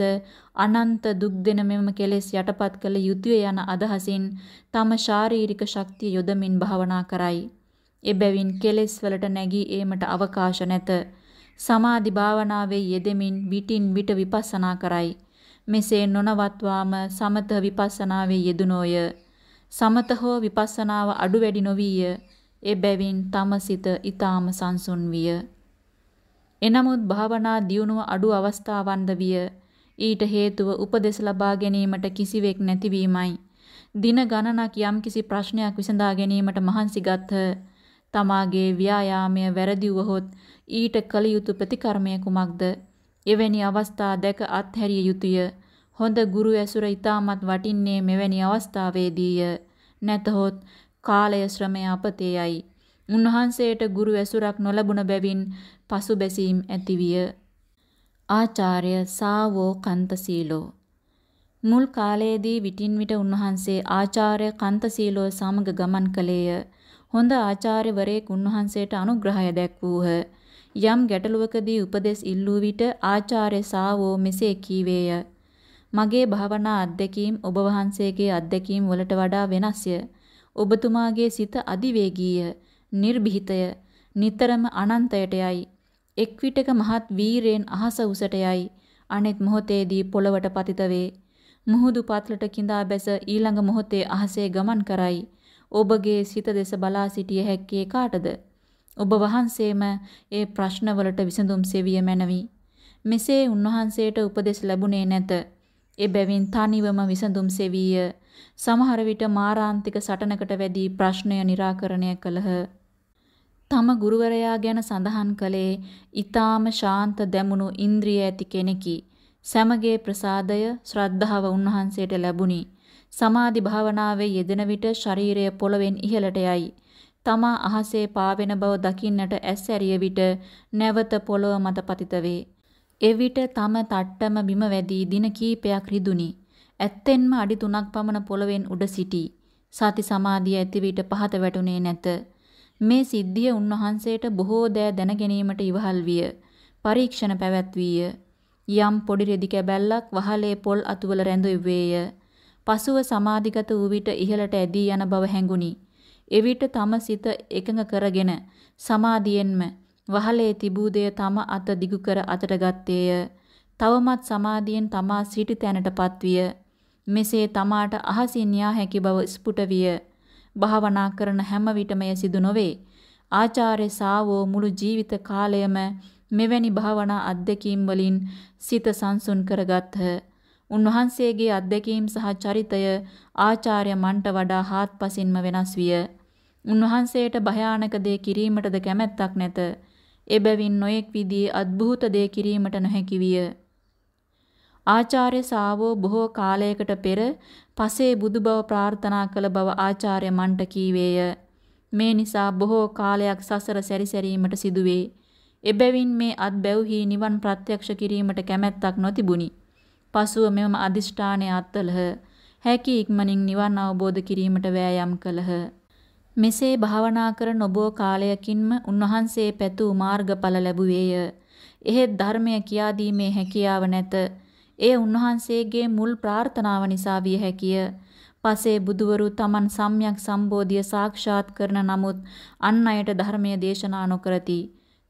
අනන්ත දුක් දෙන මෙම කෙලෙස් යටපත් කළ යුතුය යන අදහසින් තම ශාරීරික ශක්තිය යොදමින් භාවනා කරයි. එබැවින් කෙලෙස් වලට නැගී ඒමට අවකාශ නැත. සමාධි භාවනාවේ යෙදෙමින් විටින් විට විපස්සනා කරයි. මෙසේ නොනවත්වාම සමත විපස්සනාවේ යෙදුනෝය. සමත හෝ විපස්සනාව අඩු වැඩි නොවිය. එබැවින් තම සිත ඊ타ම සංසුන් විය. එනමුත් භාවනා දියුණුව අඩු අවස්ථාවන්ද විය. ඊට හේතුව උපදෙස් ලබා ගැනීමට කිසිවෙක් නැතිවීමයි. දින ගණනක් යම්කිසි ප්‍රශ්නයක් විසඳා ගැනීමට මහන්සි ගත්හ. තමාගේ ව්‍යායාමය වැරදි වුවහොත් ඊට කල යුතු ප්‍රතිකර්මය කුමක්ද? එවැනි අවස්ථා දැක අත්හැරිය යුතුය. හොඳ ගුරු ඇසුර ඊටමත් වටින්නේ මෙවැනි අවස්ථාවේදීය. නැතහොත් කාලය ශ්‍රමය අපතේයයි. උන්වහන්සේට ගුරු ඇසුරක් නොලැබුණ බැවින් පසුබැසීම් ඇතිවිය. ආචාර්ය සාවෝ කන්තසීලෝ මුල් කාලයේදී විටින් විට උන්වහන්සේ ආචාර්ය කන්තසීලෝ සමග ගමන් කළේය. හොඳ ආචාර්යවරයෙක් උන්වහන්සේට අනුග්‍රහය දැක්වූහ. යම් ගැටලුවකදී උපදෙස් ඉල්ලූ විට ආචාර්ය සාවෝ මෙසේ කීවේය. මගේ භාවනා අත්දැකීම් ඔබ වහන්සේගේ අත්දැකීම් වලට වඩා වෙනස්ය. ඔබතුමාගේ සිත අදිවේගීය, නිර්භීතය, නිතරම අනන්තයට යයි. එක් විටක මහත් වීරයෙන් අහස උසට යයි. අනෙත් මොහොතේදී පොළවට පතිත වේ. මුහුදු පත්ලට கிඳා බැස ඊළඟ මොහොතේ අහසේ ගමන් කරයි. ඔබගේ සිත දෙස බලා සිටිය හැක්කේ කාටද? ඔබ වහන්සේම ඒ ප්‍රශ්නවලට විසඳුම් සෙවිය මැනවි. මෙසේ උන්වහන්සේට උපදෙස් ලැබුණේ නැත. ඒ බැවින් තනිවම විසඳුම් සෙවිය. සමහර විට මාරාන්තික සටනකට වැදී ප්‍රශ්නය निराකරණය කළහ. තම ගුරුවරයා ගැන සඳහන් කළේ ඊ타ම ශාන්ත දැමුණු ඉන්ද්‍රිය ඇති කෙනෙකි. සමගේ ප්‍රසාදය ශ්‍රද්ධාව උන්වහන්සේට ලැබුණි. සමාධි භාවනාවේ යෙදෙන විට ශරීරය පොළවෙන් ඉහළට යයි. තමා අහසේ පාවෙන බව දකින්නට ඇස් ඇරිය විට නැවත පොළොව මත පතිත වේ. එවිට තම තට්ටම බිම වැදී දින කීපයක් රිදුනි. ඇත්තෙන්ම අඩි 3ක් පමණ පොළවෙන් උඩ සිටි. සති සමාධිය ඇති විට පහත වැටුනේ නැත. මේ සිද්ධිය උන්වහන්සේට බොහෝ දෑ දැන ගැනීමට ඉවහල් විය. පරීක්ෂණ පැවැත්වීය. යම් පොඩි රෙදි කැබැල්ලක් වහලේ පොල් අතුවල රැඳෙව්වේය. පසුව සමාධිගත වූ විට ඉහළට ඇදී යන බව හැඟුනි. එවිට තම සිත එකඟ කරගෙන සමාධියෙන්ම වහලේ තිබූ දෙය තම අත දිගු කර අතට ගත්තේය. තවමත් සමාධියෙන් තමා සිටි තැනටපත් විය. මෙසේ තමාට අහසින් යා හැකි බව ස්පුට විය. භාවනා කරන හැම විටම එය සිදු නොවේ. ආචාර්ය සාවෝ මුළු ජීවිත කාලයම මෙවැනි භාවනා අත්දැකීම් වලින් සිත සංසුන් කරගත්හ. උන්වහන්සේගේ අත්දැකීම් සහ චරිතය ආචාර්ය මන්ට වඩා හාත්පසින්ම වෙනස් විය. උන්වහන්සේට භයානක දේ කිරීමටද කැමැත්තක් නැත. එබැවින් නොයෙක් විදිහේ අద్භූත දේ කිරීමට නොහැකි විය. ආචාර්ය සාවෝ බොහෝ කාලයකට පෙර පසේ බුදු බව ප්‍රාර්ථනා කළ බව ආචාර්ය මන්ට කීවේය. මේ නිසා බොහෝ කාලයක් සසර සැරිසැරීමට සිදුවේ. එබැවින් මේ අත් බැව්හි නිවන් ප්‍රත්‍යක්ෂ කිරීමට කැමැත්තක් නොතිබුණි. පසුව මෙම අදිෂ්ඨානය අත්වලහ. හැකි ඉක්මනින් නිවන් අවබෝධ කිරීමට වෑයම් කළහ. මෙසේ භාවනා කර නොබෝ කාලයකින්ම උන්වහන්සේ පැතූ මාර්ගඵල ලැබුවේය. එහෙත් ධර්මය කියා දීමේ හැකියාව නැත. එය උන්වහන්සේගේ මුල් ප්‍රාර්ථනාව නිසා විය හැකිය. පසේ බුදුවරු තමන් සම්්‍යක් සම්බෝධිය සාක්ෂාත් කරන නමුත් අන් අයට ධර්මය දේශනා නොකරති.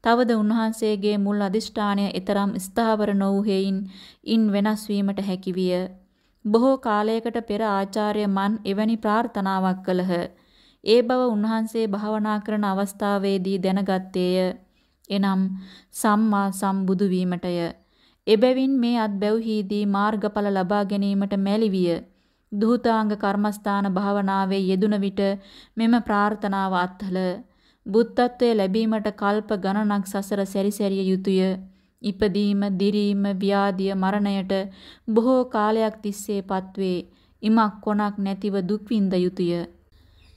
තවද උන්වහන්සේගේ මුල් අදිෂ්ඨානය ඊතරම් ස්ථාවර නොවු හේයින් ඉන් වෙනස් වීමට හැකි විය. බොහෝ කාලයකට පෙර ආචාර්ය මන් එවැනි ප්‍රාර්ථනාවක් කළහ. ඒ බව උන්වහන්සේ භාවනා කරන අවස්ථාවේදී දැනගත්තේය. එනම් සම්මා සම්බුදු වීමටය. එබැවින් මේ අත්බැව්හිදී මාර්ගඵල ලබා ගැනීමට මැලිවිය. දුහතාංග කර්මස්ථාන භාවනාවේ යෙදුන විට මෙම ප්‍රාර්ථනාව අත්හල බුද්ධත්වයේ ලැබීමට කල්ප ගණනක් සසර සැරිසැරිය යුතුය. ඉපදීම, දිරීම, ව්‍යාධිය, මරණයට බොහෝ කාලයක් තිස්සේ පත්වේ. ඉමක් කොනක් නැතිව දුක් විඳ යුතුය.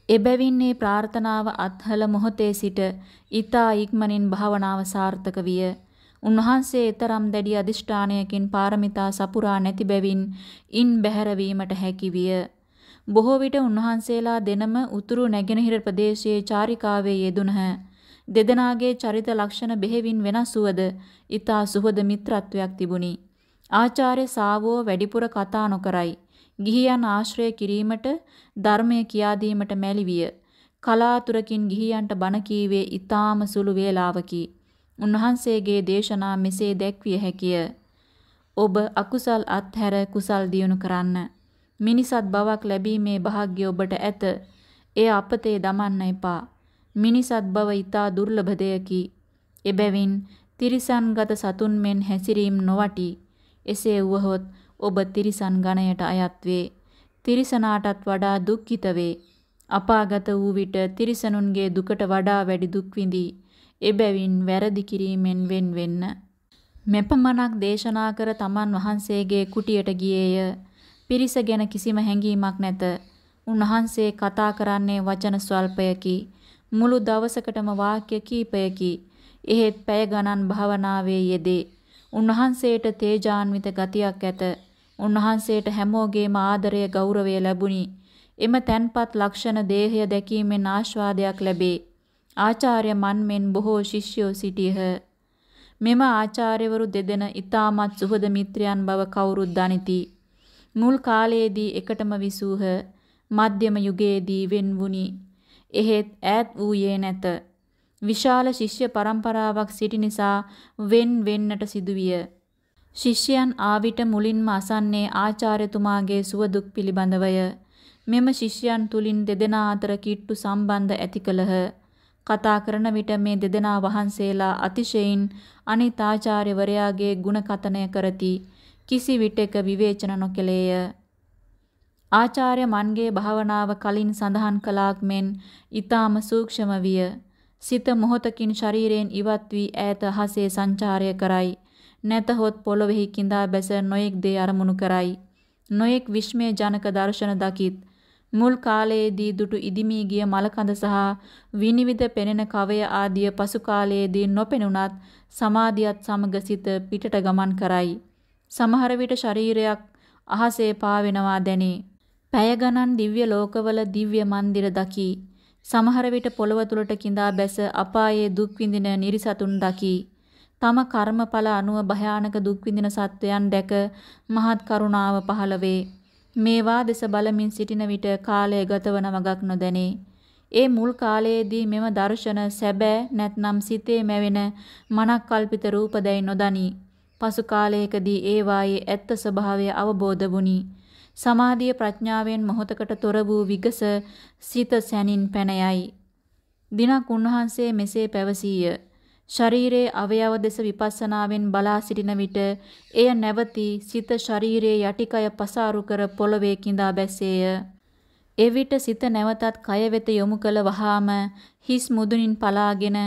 එබැවින් මේ ප්‍රාර්ථනාව අත්හල මොහොතේ සිට ඊතා ඉක්මනින් භාවනාව සාර්ථක විය. උන්වහන්සේ ඊතරම් දැඩි අදිෂ්ඨානයකින් පාරමිතා සපුරා නැති බැවින් ඉන් බැහැරවීමට හැකි විය. බොහෝ විට උන්වහන්සේලා දෙනම උතුරු නැගෙනහිර ප්‍රදේශයේ චාරිකාවේ යෙදුණහ. දෙදෙනාගේ චරිත ලක්ෂණ බෙහෙවින් වෙනස් වූද ඊතා සුහද මිත්‍රත්වයක් තිබුණි. ආචාර්ය සාවෝ වැඩිපුර කතා නොකරයි. ගිහියන් ආශ්‍රය කිරීමට ධර්මය කියා දීමට මැලි විය. කලාතුරකින් ගිහියන්ට බණ කීවේ ඊ타ම සුළු වේලාවකි. උන්වහන්සේගේ දේශනා මෙසේ දැක්විය හැකිය. ඔබ අකුසල් අත්හැර කුසල් දියුණු කරන්න. මිනිසත් බවක් ලැබීමේ වාග්ය ඔබට ඇත. එය අපතේ දමන්න එපා. මිනිසත් බව ඊතා දුර්ලභ දෙයකි. එබැවින් තිරිසන්ගත සතුන් මෙන් හැසිරීම නොවටි. එසේ වුවහොත් ඔබ තිරිසන් ගණයට අයත් වේ. තිරිසනාටත් වඩා දුක්ඛිත වේ. අපාගත වූ විට තිරිසනුන්ගේ දුකට වඩා වැඩි දුක් විඳී. එබැවින් වැරදි කිරීමෙන් වෙන් වෙන්න. මෙපමණක් දේශනා කර තමන් වහන්සේගේ කුටියට ගියේය. පිරිස ගැන කිසිම හැඟීමක් නැත. උන්වහන්සේ කතා කරන්නේ වචන ස්වල්පයකි. මුළු දවසකටම වාක්‍ය කීපයකි. එහෙත් පැය ගණන් භාවනාවේ යෙදේ. උන්වහන්සේට තේජාන්විත ගතියක් ඇත. උන්වහන්සේට හැමෝගේම ආදරය ගෞරවය ලැබුණි. එම තන්පත් ලක්ෂණ දේහය දැකීමෙන් ආස්වාදයක් ලැබේ. ආචාර්ය මන්මෙන් බොහෝ ශිෂ්‍යෝ සිටියහ. මෙම ආචාර්යවරු දෙදෙන ඊ타මත් සුහද මිත්‍රයන් බව කවුරුත් දනිති. මුල් කාලයේදී එකටම විසූහ. මධ්‍යම යුගයේදී වෙන් වුනි. එහෙත් ඈත් වූයේ නැත. විශාල ශිෂ්‍ය පරම්පරාවක් සිටි නිසා වෙන් වෙන්නට සිදුවිය. ශිෂ්‍යයන් ආවිට මුලින්ම අසන්නේ ආචාර්යතුමාගේ සුවදුක් පිළිබඳවය. මෙම ශිෂ්‍යයන් තුලින් දෙදෙනා අතර කිට්ටු සම්බන්ධ ඇති කළහ. කතා කරන විට මේ දෙදෙනා වහන්සේලා අතිශයින් අනිත් ආචාර්යවරයාගේ ಗುಣ කතනය කරති. කිසි විටක විවේචන නොකළේය. ආචාර්ය මන්ගේ භාවනාව කලින් සඳහන් කළාක් මෙන් ඊටාම සූක්ෂම විය. සිත මොහොතකින් ශරීරයෙන් ඉවත් වී ඈත අහසේ සංචාරය කරයි. නැතහොත් පොළොවේහි කිඳා බැස නොයෙක් දේ අරමුණු කරයි. නොයෙක් විශ්මය ජනක දර්ශන දකිත්. මුල් කාලයේදී දුටු ඉදිමී ගිය මලකඳ සහ විනිවිද පෙනෙන කවය ආදිය පසු කාලයේදී නොපෙනුනත් සමාධියත් සමග සිත පිටට ගමන් කරයි. සමහර විට ශරීරයක් අහසේ පාවෙනවා දැනේ. පැය ගණන් දිව්‍ය ලෝකවල දිව්‍ය මන්දිර දකි. සමහර විට පොළව තුලට கிඳා බැස අපායේ දුක් විඳින නිරිසතුන් දකි. තම කර්මඵල අනුව භයානක දුක් විඳින සත්වයන් දැක මහත් කරුණාව පහළ වේ. මේවා දෙස බලමින් සිටින විට කාලය ගතවන වගක් නොදැනේ. ඒ මුල් කාලයේදී මෙම දර්ශන සැබෑ නැත්නම් සිතේ මැවෙන මනක් කල්පිත රූපදැයි නොදනි. පසු කාලයකදී ඒවායේ ඇත්ත ස්වභාවය අවබෝධ වුණි. සමාධිය ප්‍රඥාවෙන් මොහතකට තොර වූ විගස සිත සැනින් පැන යයි. දිනක් උන්වහන්සේ මෙසේ පැවසීය. ශරීරයේ අවයව දෙස විපස්සනාවෙන් බලා සිටින විට එය නැවතී සිත ශරීරයේ යටිකය පසාරු කර පොළවේ කිඳා බැසේය. එවිට සිත නැවතත් කය වෙත යොමු කළ වහාම හිස් මුදුනින් පලාගෙන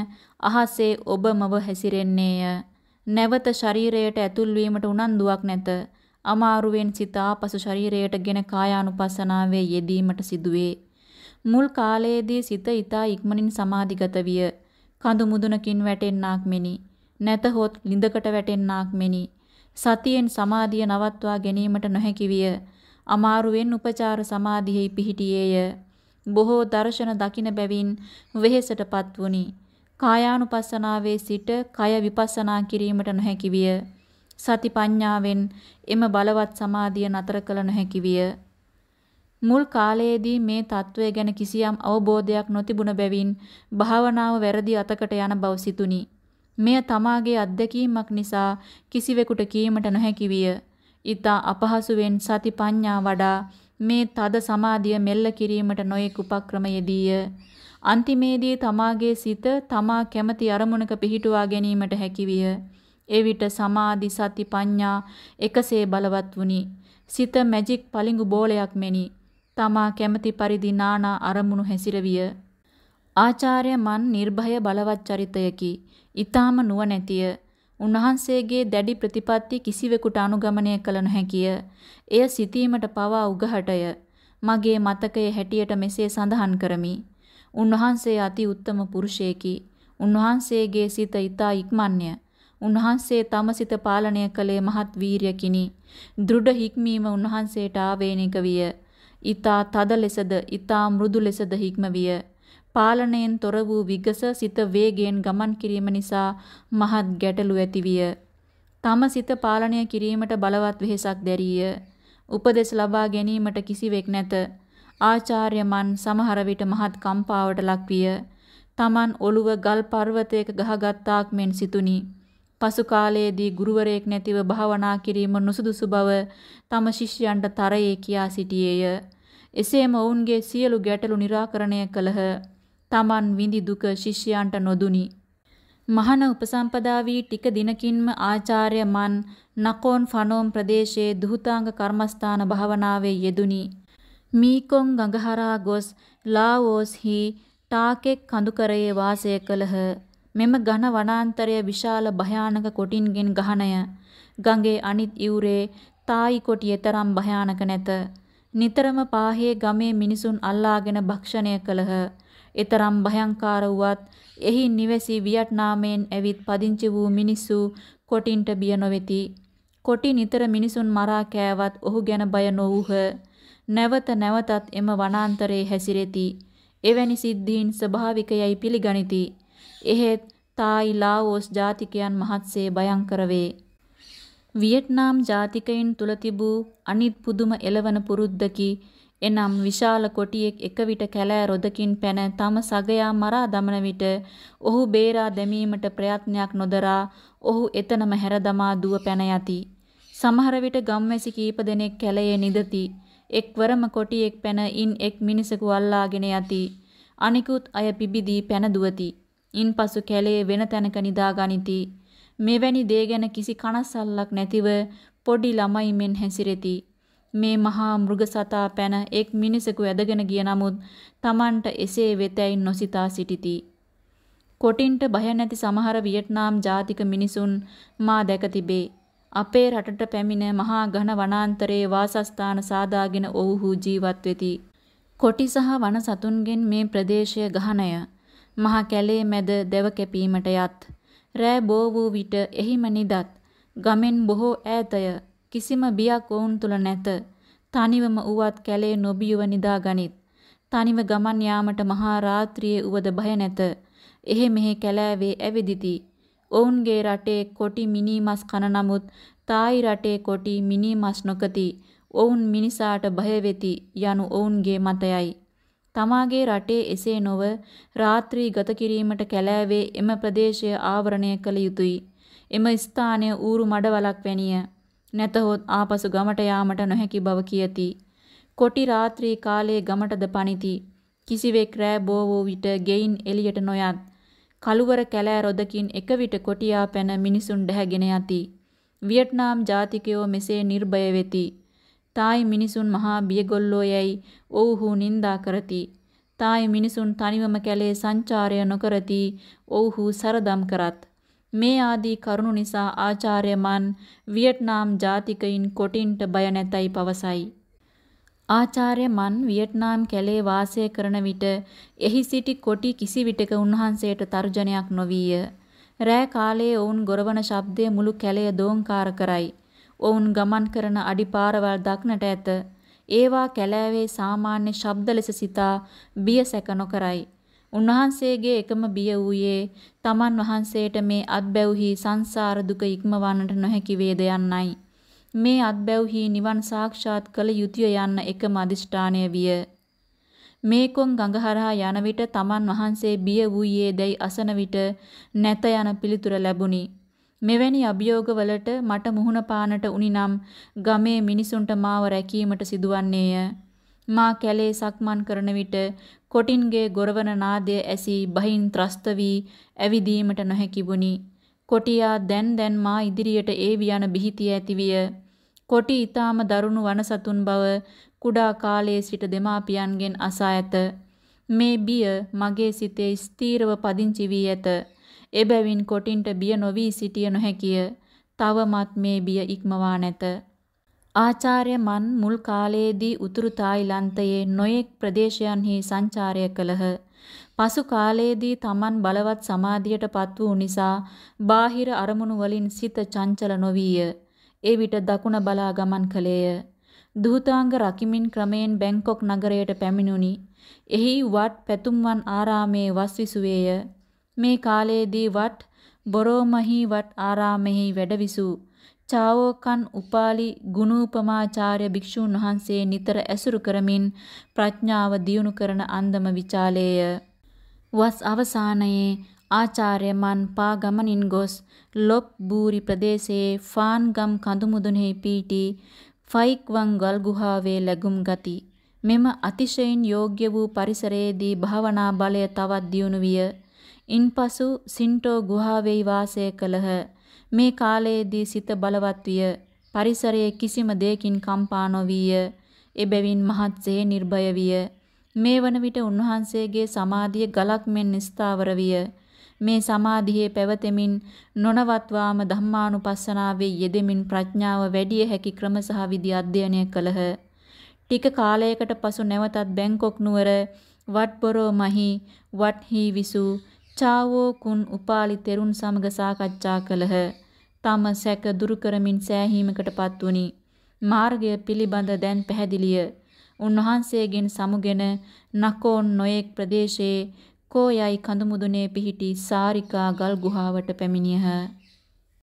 අහසේ ඔබමව හැසිරෙන්නේය. නැවත ශරීරයට ඇතුල් වීමට උනන්දුවක් නැත. අමාරුවෙන් සිත ආපසු ශරීරයට ගෙන කායානුපස්සනාවේ යෙදීමට සිදුවේ. මුල් කාලයේදී සිත ඊතා ඉක්මනින් සමාධිගත විය. කඳු මුදුනකින් වැටෙන්නාක් මෙනි. නැතහොත් ලිඳකට වැටෙන්නාක් මෙනි. සතියෙන් සමාධිය නවත්වා ගැනීමට නොහැකි විය. අමාරුවෙන් උපචාර සමාධියෙහි පිහිටියේය. බොහෝ දර්ශන දකින බැවින් වෙහෙසටපත් වුනි. කායානුපස්සනාවේ සිට කය විපස්සනා කිරීමට නොහැකි විය. සති පඤ්ඤාවෙන් එම බලවත් සමාධිය නතර කළ නොහැකි විය. මුල් කාලයේදී මේ తත්වය ගැන කිසියම් අවබෝධයක් නොතිබුණ බැවින් භාවනාව වැරදි අතකට යන බව සිතුනි. මෙය තමාගේ අත්දැකීමක් නිසා කිසිවෙකුට කීමට නොහැකි විය. ඊතා අපහසුවෙන් සති පඤ්ඤා වඩා මේ තද සමාධිය මෙල්ල කිරීමට නොයෙක් උපක්‍රම යෙදීය. අන්තිමේදී තමාගේ සිත තමා කැමති අරමුණක පිහිටුවා ගැනීමට හැකිවිය. එවිට සමාධි සති පඤ්ඤා එකසේ බලවත් වුනි. සිත මැජික් පලිඟු බෝලයක් මෙනි. තමා කැමති පරිදි නානා අරමුණු හැසිරවිය. ආචාර්ය මන් නිර්භය බලවත් චරිතයකි. ඊ타ම නුවණැතිය. උන්වහන්සේගේ දැඩි ප්‍රතිපත්ති කිසිවෙකුට අනුගමනය කළ නොහැකිය. එය සිතීමට පවා උගහටය. මගේ මතකයේ හැටියට මෙසේ සඳහන් කරමි. උන්වහන්සේ අති උත්තම පුරුෂයෙකි. උන්වහන්සේගේ සිත ඊතා ඉක්මන්ය. උන්වහන්සේ තම සිත පාලනය කළේ මහත් වීරියකිනි. දෘಢ හික්මීම උන්වහන්සේට ආවේනික විය. ඊතා තද ලෙසද ඊතා මෘදු ලෙසද හික්ම විය. පාලනයෙන් තොර වූ විගස සිත වේගයෙන් ගමන් කිරීම නිසා මහත් ගැටලු ඇතිවිය. තම සිත පාලනය කිරීමට බලවත් වෙහෙසක් දැරිය. උපදෙස් ලබා ගැනීමට කිසිවෙක් නැත. ආචාර්ය මන් සමහර විට මහත් කම්පාවට ලක්විය. Taman ඔළුව ගල් පර්වතයක ගහගත්තාක් මෙන් සිතුනි. පසු කාලයේදී ගුරුවරයෙක් නැතිව භාවනා කිරීම නුසුදුසු බව තම ශිෂ්‍යයන්ට තරයේ කියා සිටියේය. එසේම ඔවුන්ගේ සියලු ගැටලු निराකරණය කළහ. Taman විඳි දුක ශිෂ්‍යයන්ට නොදුනි. මහන උපසම්පදා වී ටික දිනකින්ම ආචාර්ය මන් නකෝන් ෆනෝම් ප්‍රදේශයේ දුහුතාංග කර්මස්ථාන භාවනාවේ යෙදුනි. මීකොන් ගඟහරා ගොස් ලාවෝස්හි ටාකෙක් කඳුකරයේ වාසය කළහ. මෙම ඝන වනාන්තරය විශාල භයානක කොටින්ගෙන් ගහනය. ගඟේ අනිත් ඉවුරේ තායි කොටිය තරම් භයානක නැත. නිතරම පාහේ ගමේ මිනිසුන් අල්ලාගෙන භක්ෂණය කළහ. එතරම් භයංකාර වුවත් එහි නිවැසි වියට්නාමයෙන් ඇවිත් පදිංචි වූ මිනිස්සු කොටින්ට බිය නොවෙති. කොටි නිතර මිනිසුන් මරා කෑවත් ඔහු ගැන බය නොවූහ. නැවත නැවතත් එම වනාන්තරයේ හැසිරෙති. එවැනි සිද්ධීන් ස්වභාවිකයයි පිළිගනිති. එහෙත් තායි ලාවෝස් ජාතිකයන් මහත්සේ භයංකර වේ. වියට්නාම් ජාතිකයින් තුල තිබූ අනිත් පුදුම එළවන පුරුද්දකි එනම් විශාල කොටියෙක් එක විට කැලෑ රොදකින් පැන තම සගයා මරා දමන විට ඔහු බේරා දැමීමට ප්‍රයත්නයක් නොදරා ඔහු එතනම හැර දමා දුව පැන යති. සමහර විට ගම්වැසි කීප දෙනෙක් කැලයේ නිදති. එක්වරම කොටියෙක් පැන ඉන් එක් මිනිසෙකු අල්ලාගෙන යති. අනිකුත් අය පිබිදී පැන දුවති. ඉන්පසු කැලේ වෙන තැනක නිදා ගනිති. මෙවැනි දේ ගැන කිසි කනස්සල්ලක් නැතිව පොඩි ළමයි මෙන් හැසිරෙති. මේ මහා මෘග සතා පැන එක් මිනිසෙකු ඇදගෙන ගිය නමුත් Tamanට එසේ වෙතැයි නොසිතා සිටිති. කොටින්ට බය නැති සමහර වියට්නාම් ජාතික මිනිසුන් මා දැක තිබේ. අපේ රටට පැමිණ මහා ඝන වනාන්තරයේ වාසස්ථාන සාදාගෙන ඔවුහු ජීවත් වෙති. කොටි සහ වන සතුන්ගෙන් මේ ප්‍රදේශය ගහනය. මහා කැලේ මැද දැව කැපීමට යත්. රෑ බෝ වූ විට එහිම නිදත්. ගමෙන් බොහෝ ඈතය. කිසිම බියක් ඔවුන් තුල නැත. තනිවම උවත් කැලේ නොබියව නිදා ගනිත්. තනිව ගමන් යාමට මහා රාත්‍රියේ උවද බය නැත. එහෙ මෙහෙ කැලෑවේ ඇවිදිති. ඔවුන්ගේ රටේ කොටි මිනි මස් කන නමුත් තායි රටේ කොටි මිනි මස් නොකති. ඔවුන් මිනිසාට බය වෙති යනු ඔවුන්ගේ මතයයි. තමාගේ රටේ එසේ නොව රාත්‍රී ගත කිරීමට කැලෑවේ එම ප්‍රදේශය ආවරණය කළ යුතුය. එම ස්ථානය ඌරු මඩවලක් වැනිය. නැතහොත් ආපසු ගමට යාමට නොහැකි බව කියති. කොටි රාත්‍රී කාලයේ ගමටද පනිති. කිසිවෙක් රෑ බෝ වූ විට ගෙයින් එළියට නොයත්. කළුවර කැලෑ රොදකින් එක විට කොටියා පැන මිනිසුන් ඩැහැගෙන යති. වියට්නාම් ජාතිකයෝ මෙසේ නිර්භය වෙති. තායි මිනිසුන් මහා බියගොල්ලෝ යැයි ඔව්හු නින්දා කරති. තායි මිනිසුන් තනිවම කැලේ සංචාරය නොකරති. ඔව්හු සරදම් කරත්. මේ ආදී කරුණු නිසා ආචාර්ය මන් වියට්නාම් ජාතිකයින් කොටින්ට බය නැතයි පවසයි. ආචාර්ය මන් වියට්නාම් කැලේ වාසය කරන විට එහි සිටි කොටි කිසි විටක උන්වහන්සේට තර්ජනයක් නොවිය. රෑ කාලයේ ඔවුන් ගොරවන ශබ්දය මුළු කැලය දෝංකාර කරයි. ඔවුන් ගමන් කරන අඩි පාරවල් දක්නට ඇත. ඒවා කැලෑවේ සාමාන්‍ය ශබ්ද ලෙස සිතා බිය සැක නොකරයි. උන්වහන්සේගේ එකම බිය වූයේ තමන් වහන්සේට මේ අත්බැව්හි සංසාර දුක ඉක්මවන්නට නොහැකි වේද යන්නයි. මේ අත්බැව්හි නිවන් සාක්ෂාත් කළ යුතුය යන්න එකම අදිෂ්ඨානය විය. මේකොන් ගඟහරහා යන විට තමන් වහන්සේ බිය වූයේ දැයි අසන විට නැත යන පිළිතුර ලැබුණි. මෙවැනි අභියෝගවලට මට මුහුණ පානට උනිනම් ගමේ මිනිසුන්ට මාව රැකීමට සිදුවන්නේය. මා කැලේ සක්මන් කරන විට කොටින්ගේ ගොරවන නාදය ඇසී බහින් ත්‍රස්ත වී ඇවිදීමට නොහැකි වුනි. කොටියා දැන් දැන් මා ඉදිරියට ඒවි යන බිහිතිය ඇතිවිය. කොටි ඊටාම දරුණු වනසතුන් බව කුඩා කාලයේ සිට දෙමාපියන්ගෙන් අසා ඇත. මේ බිය මගේ සිතේ ස්ථීරව පදිංචි වී ඇත. එබැවින් කොටින්ට බිය නොවී සිටිය නොහැකිය. තවමත් මේ බිය ඉක්මවා නැත. ආචාර්ය මන් මුල් කාලයේදී උතුරු තායිලන්තයේ නොයෙක් ප්‍රදේශයන්හි සංචාරය කළහ. පසු කාලයේදී Taman බලවත් සමාධියටපත් වූ නිසා බාහිර අරමුණු වලින් සිත චංචල නොවිය. ඒ විට දකුණ බලා ගමන් කළේය. දූතාංග රකිමින් ක්‍රමයෙන් බැංකොක් නගරයට පැමිණුනි. එහි වත් පැතුම්වන් ආරාමේ වස්විසුවේය. මේ කාලයේදී වත් බොරෝමහි වත් ආරාමෙහි වැඩවිසූ චාවෝකන් උපාලි ගුණූපමාචාර්ය භික්ෂූන් වහන්සේ නිතර ඇසුරු කරමින් ප්‍රඥාව දියුණු කරන අන්දම විචාලේය. වස් අවසානයේ ආචාර්ය මන් පා ගමනින් ගොස් ලොප් බූරි ප්‍රදේශයේ ෆාන්ගම් කඳුමුදුනෙහි පීටි ෆයික්වන් ගල් ගුහාවේ läගුම් ගති. මෙම අතිශයින් යෝග්‍ය වූ පරිසරයේදී භාවනා බලය තවත් දියුණු විය. ඉන්පසු සින්ටෝ ගුහාවේ වාසය කළහ. මේ කාලයේදී සිත බලවත් විය. පරිසරයේ කිසිම දෙයකින් කම්පා නොවිය. එබැවින් මහත්සේ නිර්භය විය. මේ වන විට උන්වහන්සේගේ සමාධිය ගලක් මෙන් ස්ථාවර විය. මේ සමාධියේ පැවතෙමින් නොනවත්වාම ධම්මානුපස්සනාවේ යෙදෙමින් ප්‍රඥාව වැඩි හැකි ක්‍රම සහ විදි අධ්‍යයනය කළහ. ටික කාලයකට පසු නැවතත් බැංකොක් නුවර වට්බොරෝ මහි වට්හි විසූ චාවෝ කුන් උපාලි තෙරුන් සමග සාකච්ඡා කළහ. තම සැක දුරු කරමින් සෑහීමකටපත් වුනි. මාර්ගය පිළිබඳ දැන් පැහැදිලිය. උන්වහන්සේගෙන් සමුගෙන නකෝන් නොයෙක් ප්‍රදේශයේ කෝයයි කඳුමුදුනේ පිහිටි සාරිකා ගල් ගුහාවට පැමිණියහ.